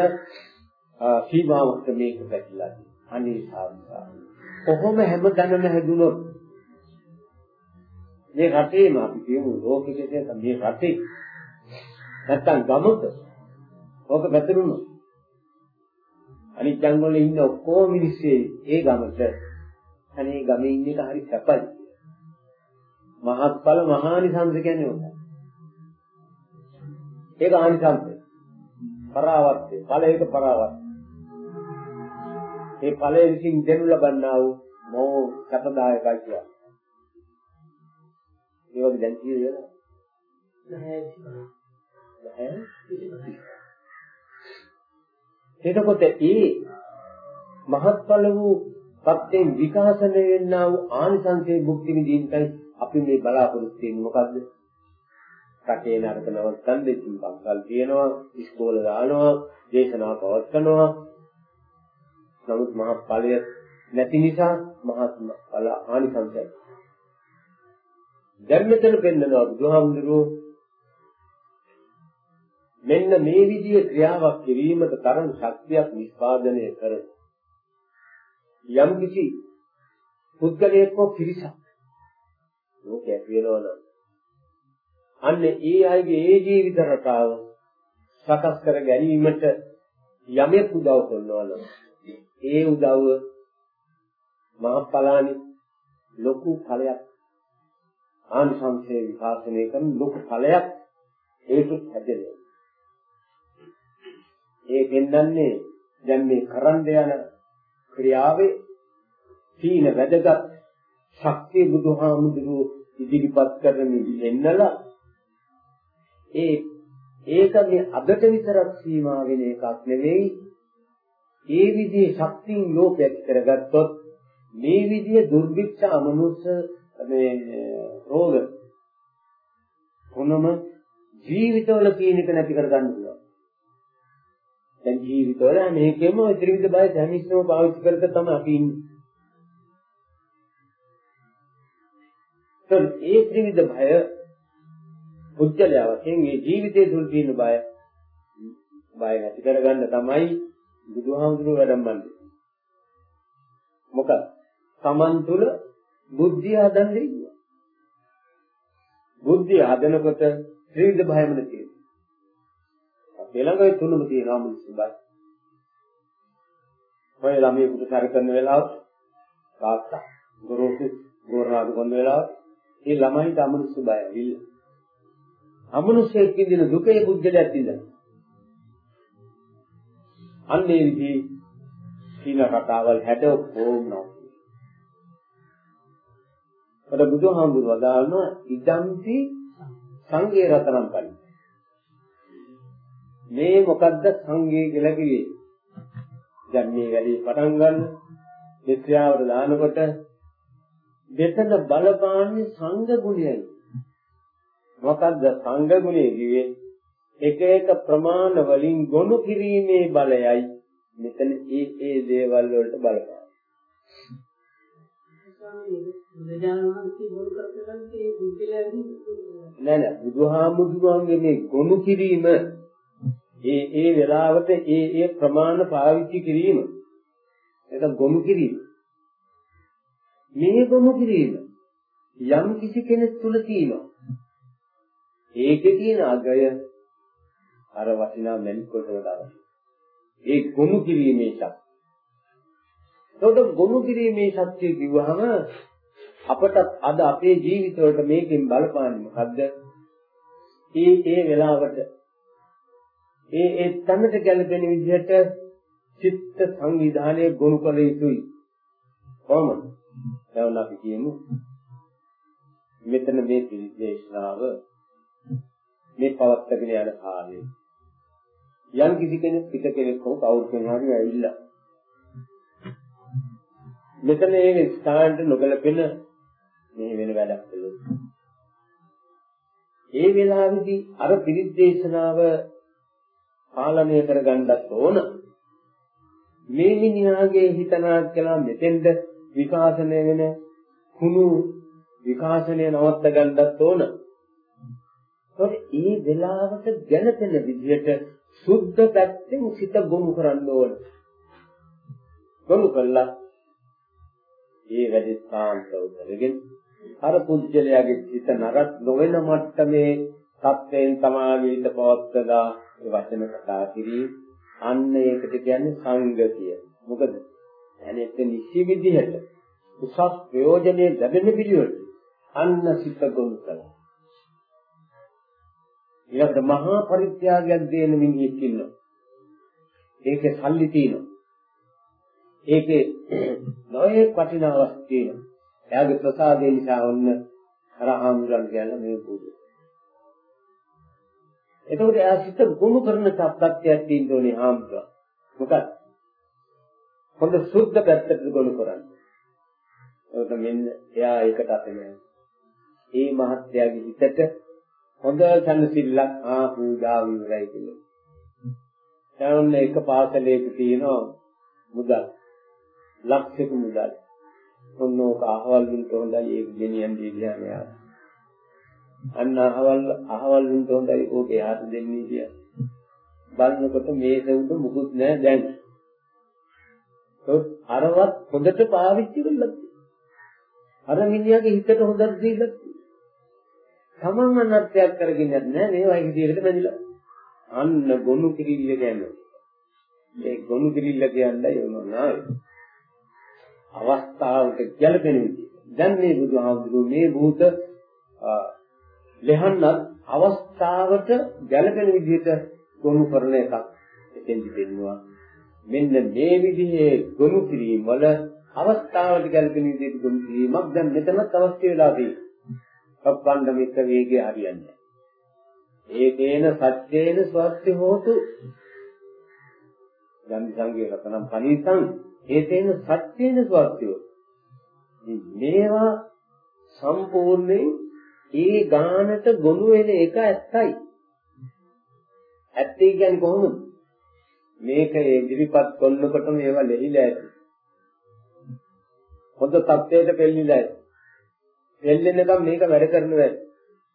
සීමාවකට මේක පැතිරලා තියෙනවා අනේ සාදුසා කොහොම හැමදැනම හැදුනොත් මේ රටේම අපි කියමු ලෝකෙකදී මේ රටේ නැත්තම් ගමක. ඕක පැතිරුණොත් අනිත් ජංගල ඉන්න ඔක්කොම මිනිස්සු ඒ ගමට අනේ ගමේ ඉන්න එක හරි සැපයි. මහත්ඵල මහානිසංස කියන්නේ උන්ට ඒක ආනිසංසය. පරාවර්තය. ඵලයක පරාවර්තය. ඒ ඵලය විසින් දෙනු ලබන්නා වූ මෝ සැපදායකයි කියලා. ඒ වගේ දැන් කියනවා. නැහැ එතකොට ඒ මහත්ඵල වූ සත්‍යයෙන් විකාශනය වෙන්නා වූ ආනිසංසයේ භුක්ති විඳින්නයි අපි මේ බලාපොරොත්තු වෙන්නේ මොකද්ද? රටේ නරක නවත්තන් දෙකින් පන්සල් තියෙනවා, ඉස්කෝල දානවා, දේශනා පවත්වනවා. නමුත් මහත්ඵලය නැති නිසා මහත්ම ඵල ආනිසංසයි. දැන් මෙතන පෙන්නනවා බුදුහාමුදුරුවෝ මෙන්න මේ විදිහේ ක්‍රියාවක් කිරීමට තරම් ශක්තියක් නිස්පාදනය කර යම් කිසි පුද්ගලයෙක් හෝ පිරිසක් ලෝකයක් වෙනවනම් අන්න ඒ අයගේ ඒ ජීවිත රටාව සකස් කර ගැනීමට යමෙක් උදව් කරනවා නම් ඒ උදව්ව මහපලානි ලොකු ඵලයක් ආනිසංසයේ විකාශනය කරන ලොකු ඵලයක් ඒක හැදෙනවා. ඒ පෙන්වන්නේ දැන් මේ කරන්න යන ක්‍රියාවේ තීන වැදගත් ශක්තිය බුදුහාමුදුරුවෝ ඉදිරිපත් කරමින් එන්නලා ඒ ඒක මේ අදට විතරක් සීමා වෙන එකක් නෙවෙයි ඒ විදිහේ ශක්තියින් ලෝකයක් කරගත්තොත් මේ විදිහේ දුර්භික්ෂ අමනුෂ්‍ය මේ රෝග කොනම ජීවිතවල කියන එක නැති කරගන්න පුළුවන්. දැන් ජීවිතවල මේකෙම ත්‍රිවිධ බය සම්මිශ්‍රව පාවිච්චි කරක තමයි අපි ඉන්නේ. ඒ ත්‍රිවිධ භය පුජ්‍යලයා වශයෙන් මේ ජීවිතයේ තුල තියෙන බය බය නැති කරගන්න තමයි බුදුහාමුදුරුවෝ වැඩම්බන්නේ. මොකද Taman තුල බුද්ධිය හදන්න ඉන්නවා. බුද්ධිය හදනකොට ත්‍රිවිධ භයම තියෙනවා. අපේ ළඟ ඒ තුනම තියෙනවා මිනිස්සු බය. ඔය ළමයෙකුට කර කරන වෙලාව තාත්තා ගොරෝසු ගෝරනාද කොන්න වෙලාව ඒ ළමයිට අමනුෂ්‍ය බය ඇවිල්ලා. අමනුෂ්‍යෙක් විඳින දුකේ බුද්ධලයක් විඳිනවා. අන්නේ විදිහේ සීල කතාවල් හැඩ ඔක්කොම නෝ. අද බුදුහාමුදුරුවෝ වදාළනවා ඉදන්ති සංගේ රතනම් පරි. මේ මොකද්ද සංගේ කියලා කිව්වේ? දැන් මේ වැඩි පටන් ගන්න විද්‍යාවට දානකොට දෙතන බලපාන්නේ සංඝ ගුණයයි. මොකද්ද සංඝ ගුණය කිව්වේ? එක එක ප්‍රමාණ වලින් ගොනු කිරීමේ බලයයි මෙතන ඒ ඒ දේවල් වලට බලපාන. නෑ නෑ බුදුහාමුදුරුවන්ගේ මේ ගොනු කිරීම ඒ ඒ වෙලාවට ඒ ඒ ප්‍රමාණ පාවිච්චි කිරීම ඒක ගොනු කිරීම මේ ගොනු කිරීම යම් කිසි කෙනෙක් තුල තියෙනවා ඒකේ තියෙන අගය අර වටිනා මැණික් වලට වඩා ඒ ගොනු කිරීමේ ශක්තිය. ඒකට ගොනු කිරීමේ ශක්තිය කිව්වහම අපට අද අපේ ජීවිතවලට මේකෙන් බලපාන්නේ මොකද්ද? ඒ ඒ වෙලාවට ඒ ඒ තැනට ගැලපෙන විදිහට චිත්ත සංවිධානය ගොනු කළ යුතුයි. කොහොමද? දැන් අපි කියමු මෙතන මේ පිළිදේශනාව මේ පවත්වාගෙන යන කාලේ යම් කිසි කෙනෙක් පිට කෙනෙක් හෝ කවුරු කෙනෙක් හරි ඇවිල්ලා මෙතන ඒ ස්ථානට නොගැලපෙන මේ වෙන වැඩක් කළොත් ඒ වෙලාවේදී අර පිරිත් දේශනාව පාලනය කරගන්නත් ඕන. මේ මිනිහාගේ හිතනාක් කළා මෙතෙන්ද විකාශනය වෙන කුණු විකාශනය නවත්ත ගන්නත් ඕන. ඒත් ඒ වෙලාවට ගැළපෙන විදිහට සුද්ධ පැත්තෙන් සිත ගොනු කරන්න ඕන. ගොනු කළා. ඒ වැඩි සාන්තව කරගෙන අර පුජ්‍යලයාගේ සිත නරත් නොවන මට්ටමේ සත්‍යයෙන් සමාගීත පවත්තලා ඒ වචන කතා කිරීම අන්න ඒකට කියන්නේ සංගතිය. මොකද අනේත් නිසි විදිහට උසස් ප්‍රයෝජනෙ ලැබෙන පිළිවෙල අන්න සිත ගොනු කළා. ඊළඟට මහා පරිත්‍යාගයක් දෙන මිනිහෙක් ඉන්නවා. ඒකේ සල්ලි තියෙනවා. ඒකේ නොයෙක් වටිනාවක් තියෙනවා. එයාගේ ප්‍රසාදය නිසා ඔන්න අර ආම්රන් කියලා මේ පූජා. එතකොට එයා සිත ගොනු කරන තත්ත්වයක් තියෙන්න ඕනේ ආම්රන්. මොකද? හොඳ සුද්ධ පැත්තට ගොනු කරන්නේ. ඒක මෙන්න එයා ඒකට අපේ ඒ මහත්යාගේ හිතට හොඳ සම්සිල්ලක් ආ පූජා විවරයි කියලා. දැන් එක පාසලයක තියෙනවා මුදල්. ලක්ෂක මුදල්. ඔන්නෝක අහවල් වුන්ට හොඳයි ඒක ගෙනියන්නේ කියන යා. අන්න අහවල් අහවල් වුන්ට හොඳයි ඕක එහාට දෙන්නේ කිය. බලනකොට මේක උඩ මුකුත් නැහැ දැන්. අරවත් හොඳට පාවිච්චි කළා. අර මිනිහාගේ හිතට හොඳක් දීලා තමන් අනර්ථයක් කරගෙන නැහැ මේවා විදියට බැඳිලා. අන්න ගොනු කිරිල්ල කියන්නේ. මේ ගොනු කිරිල්ල කියන්නේ යෝනනා. අවස්ථාවට ගැළපෙන විදිහ. දැන් මේ බුදුහාමුදුරුවෝ මේ භූත ලෙහන්නත් අවස්ථාවට ගැළපෙන විදිහට ගොනු කරන එකක් එතෙන්දි දෙන්නවා. මෙන්න මේ විදිහේ ගොනු කිරීම වල අවස්ථාවට ගැළපෙන විදිහට ගොනු කිරීමක් දැන් මෙතනත් අවශ්‍ය වෙලා තියෙනවා. අප්පණ්ඩමික වේගය හරියන්නේ ඒකේන සත්‍යේන ස්වස්ති හෝතු ගන්ධ සංගේ රතනම් පනිසං ඒකේන සත්‍යේන ස්වස්තිය මේවා සම්පූර්ණයෙන් ඒ ගානට ගොනු වෙන එක ඇත්තයි ඇත්තේ කියන්නේ කොහොමද මේක ඉදිරිපත් කරනකොට මේවා ලෙහිලා ඇති හොඳ තත්ත්වයට පෙළෙලා ඇති දෙල්ලෙන්නකම් මේක වැඩ කරනවා.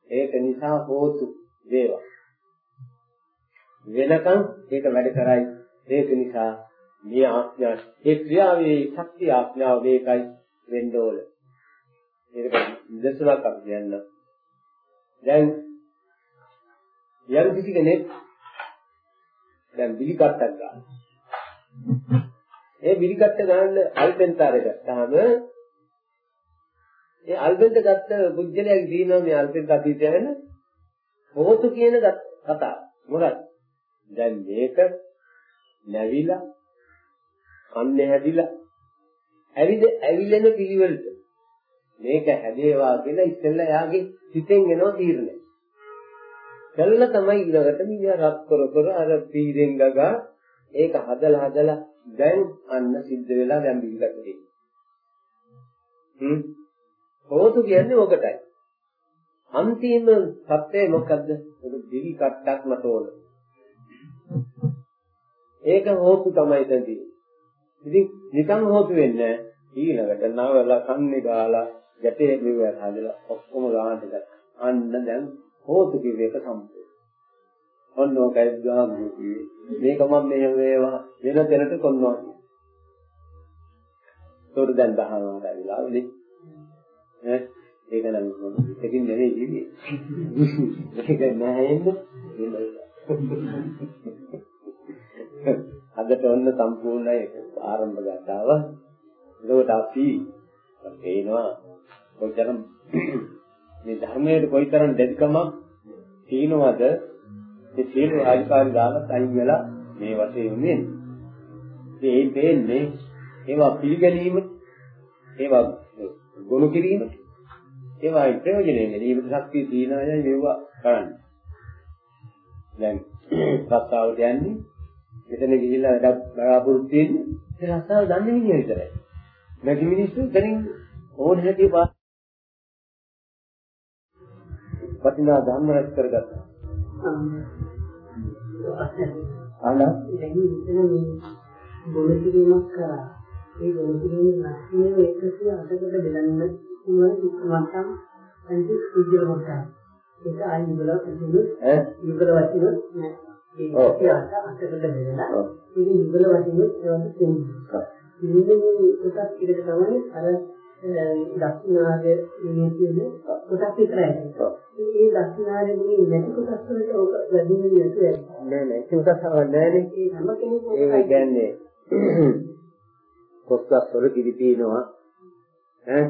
ඒක නිසා හෝතු වේවා. වෙනකම් ඒක වැඩ කරයි. ඒක නිසා මේ ආඥා ඒ ක්‍රියාවේ ශක්තිය ආඥාව මේකයි වෙන්න ඕන. මේක ඉඳසලක් අපි කියන්න. දැන් යම් කිසි කෙනෙක් දැන් බිලි කට්ටක් ගන්න. ඒ බිලි කට්ට ගන්න අල්පෙන්තරය ගත්තාම ඒ අල්බෙන්ද ගත්ත පුජ්‍යලයාගේ තියෙනවා මේ අල්බෙන්ද අතීතය වෙන මොහොත කියන කතාව. මොකක්ද? දැන් මේක නැවිලා කන්නේ හැදිලා ඇවිද ඇවිලෙන පිළිවෙලට මේක හැදේවා කියලා ඉස්සෙල්ලා යාගේ හිතෙන් එනවා තීරණය. කළා තමයි ඊළඟට මිනිහා රත් කර කර අර පීරෙන් ගගා ඒක හදලා හදලා දැන් අන්න සිද්ධ වෙලා දැන් බිල්ගට තියෙනවා. හ්ම් හෝතු කියන්නේ ඔකටයි. අන්තිම සත්‍යය මොකද්ද? ඒක දිවි කට්ටක් නතෝල. ඒක හෝතු තමයි තදී. ඉතින් නිකන් හෝතු වෙන්නේ ඊළඟට නවලා කන්නේ ගාලා ගැටේ මෙවර හදලා ඔක්කොම ගානට ගත්තා. අන්න දැන් හෝතු කිව්ව එක සම්පූර්ණ. ඔන්න ඔකයි ගාමු කිව්වේ. මේක මම මෙහෙම වේවා වෙන තැනට කොන්නවා. ඒතකොට දැන් දහනවා ඇවිලා ඉතින් ඈ ඒක නම් එකකින් නෙවෙයි කිව්වේ. ඒක නැහෙන්න අදට ඔන්න සම්පූර්ණයි ආරම්භ ගත්තාව. එතකොට අපි පේනවා කොයිතරම් මේ ධර්මයේ කොයිතරම් දෙදකමක් තියෙනවද මේ සියලු රාජකාරී දාලා අයින් වෙලා මේ වශයෙන් උනේ. ඒ පේන්නේ ඒවා පිළිගැනීම ඒවා ගොනු කිරීම ඒවායි ප්‍රයෝජනෙ ගැනීමට ශක්තිය තියන අය මේවා කරන්නේ. දැන් රස්සාවට යන්නේ මෙතන ගිහිල්ලා වැඩක් බලාපොරොත්තු වෙන්නේ ඒ රස්සාව දන්නේ විදිය විතරයි. නැති මිනිස්සු දැනින් ඕන හැටි පා වටිනා ධර්ම රැස් කරගත්තා. ආනා දැන් මෙතන මේ බොල කිරීමක් කරා. ඒ ගොනුකිරීමේ ලක්ෂණය 108කට බෙදන්න පුළුවන් මට්ටම් අන්ති සුද්ධිය මොකක්ද ඒක ආයි ඉවල වශයෙන් ඈ? ඉවල වශයෙන් නෑ. ඒ 108කට බෙදලා ඒක ඉවල වශයෙන් ඒවත් තියෙනවා ඉන්නේ කොටස් ටිකට තමයි අර දක්ෂිනාර්ය විනේතියේ කොටස් විතරයි. ඒ දක්ෂිනාර්යයේ නැති කොටස් වලට ඕක වැඩි වෙන්නේ නැතුව නෑ නෑ. ඒක කොටස් ඒ හැම කෙනෙක්ම ඒ කියන්නේ කොස්සක් වල කිරි තියනවා. ඈ?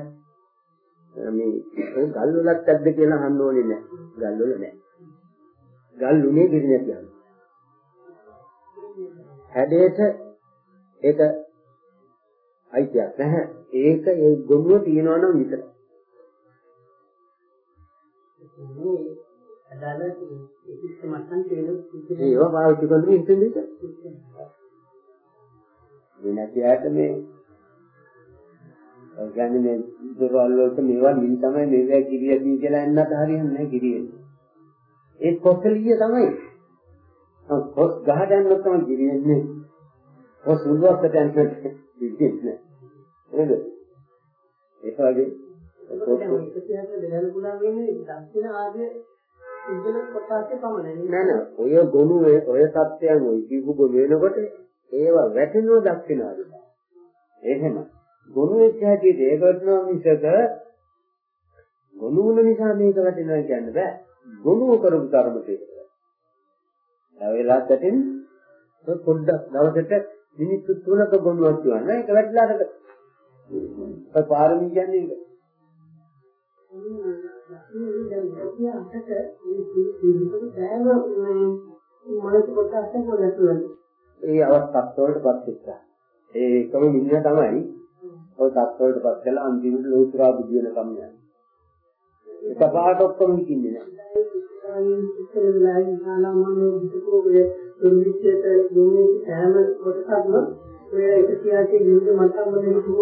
මේ ගල් වලත් ඇද්ද කියලා අහන්න ඕනේ නෑ. ගල් වල නෑ. ගල් උනේ කිරි නැති යන හැඩයට ඒක අයිතියක් නැහැ ඒක ඒ ගොනුව තියනවා නම් විතරයි අදාළ ඒකත් මට්ටම් තියෙන ඒවා පාවිච්චි කරන්නේ හිතෙන් දෙක මේ නැති ආයත මේ ඒ කියන්නේ මේ දොරවල් වලට මේවා නිවි තමයි මේවා කිරියදී කියලා එන්නත් හරියන්නේ නැහැ කිරියෙන්නේ. ඒ කොස්සලිය තමයි. කොස් ගහ ගන්නත් තමයි කිරියෙන්නේ. කොස් උල්වස්සට යන්නත් කිරියෙන්නේ. නේද? ඒක වගේ නෑ නෑ. ඔය ගොනු ඔය සත්‍යයන් ඔය කිව්ව ගොනු වෙනකොට ඒවා වැටෙනව දක්ෂිනාද එහෙම. ගොනු වෙච්ච හැටියට ඒක වටනවා මිසක ගොනු වුණ නිසා මේක වැටෙනවා කියන්න බෑ. ගොනු කරපු ධර්ම තේරෙනවා ඒ වෙලාවට ඇතින් පොඩ්ඩක් දවසට මිනිත්තු 3ක ගොනුවක් කියන්න ඒක වැටලාට ඔය පාරමී කියන්නේ ඒක ඒ අවස්ථාවක් වලටපත් වෙච්චා. ඒකම මිනිහ තමයි ඔය තත්ත්වවලටපත් කළා අන්තිමට ලෝතුරා බුදු වෙනකම් යන්නේ. එකපාරට ඔක්කොම හිතින්නේ නැහැ. ඉස්සර වෙලාවේ සාලාමනෝ විදුකෝගේ දුර්විච්ඡේත දුන්නේ සෑම කොටසක්ම ඔය එක කියාගේ යුද්ධ මට්ටම් වල හිතුව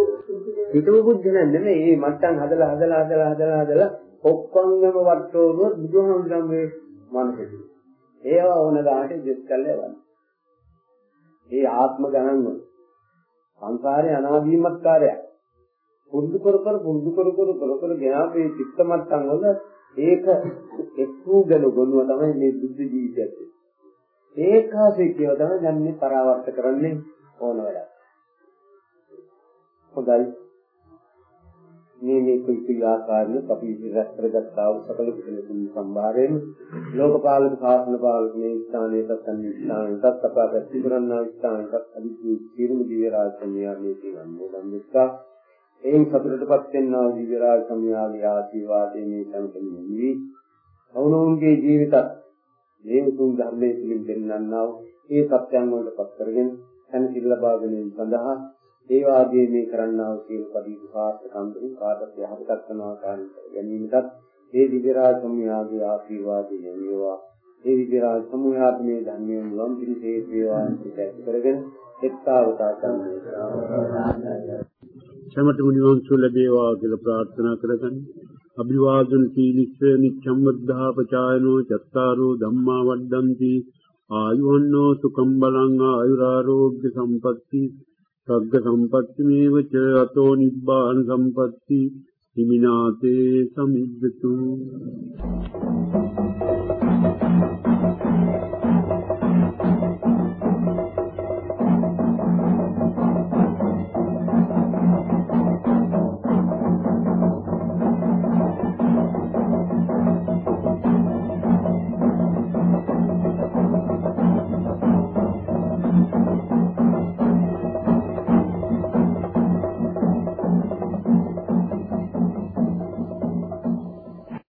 හිතුව බුද්ධ නෙමෙයි මේ මට්ටම් හදලා හදලා හදලා හදලා හදලා ඔක්කොංගම වට්ටෝරුව බුදුහාමුදුරන්ගේ මනසට. ඒවා ඕන දාට දෙස් කල්ලවන්න. ඒ ආත්ම ගණන්ව සංසාරේ අනාදීමත් කාර්යයක්. පුරුදු කර කර පුරුදු කර කර කර කර ගෙනාවේ චිත්ත මට්ටම් වල ඒක එක්කු ගල ගොනුව තමයි මේ බුද්ධ ජීවිතයත්. ඒකාසේ කියව තමයි දැන් මේ පරාවර්ත කරන්නේ ඕන වැඩක්. හොඳයි. මේ මේ කුල්පී ආකාරයෙන් අපි ඉස්සරහ කරගත්තා වූ සකල කුසල කුණ සම්භාරයෙන් ලෝකපාලක ශාසන පාලක මේ ස්ථානයේ තත්ත්වයන් ස්ථානයට අපට පිළිගන්නා ස්ථානයට අදිසි සියලුම දිව්‍ය රාජ සම්මියාගේ තියෙනවා ධම්මිකා එයින් සතුටටපත් වෙනා දිව්‍ය රාජ සම්මියාගේ ආශිර්වාදයෙන් මේ සම්පූර්ණ නිවි කවුරුන්ගේ ජීවිත මේ උතුම් ධර්මයේ පිළින් දෙන්නන්නා වූ ඒ සත්‍යයන් වලට පත් කරගෙන සම්සිල් ලබා ගැනීම සඳහා ඒ වාගේ මේ කරන්නා වූ සියලු පරිදි සාර්ථකම්තුන් කාටත් යහපතක් කරනවා කාණ ගැනීමටත් මේ දිව්‍යරාජ සමුයාගේ ආශිර්වාදය ලැබේවා. ඒ දිව්‍යරාජ සමුයාට මේ ධර්මයෙන් ලොම් පිළිසේ වේවා සිත කරගෙන එක්තාවතා කරන්නේ සමත මුනිවන් සුව ලැබේවා කියලා ප්‍රාර්ථනා කරගන්න. අභිවාදන සීලිස්ස නිච්ඡම් වද්ධා පචායනෝ චත්තාරෝ ධම්මා වඩ්ඩಂತಿ ආයුවන්නෝ සුඛම් බලං ආයුරාෝග්‍ය සම්පatti සග්ග සම්පatti මේවච අතෝ නිබ්බාන සම්පatti හිමිනාතේ සමිද්දතු.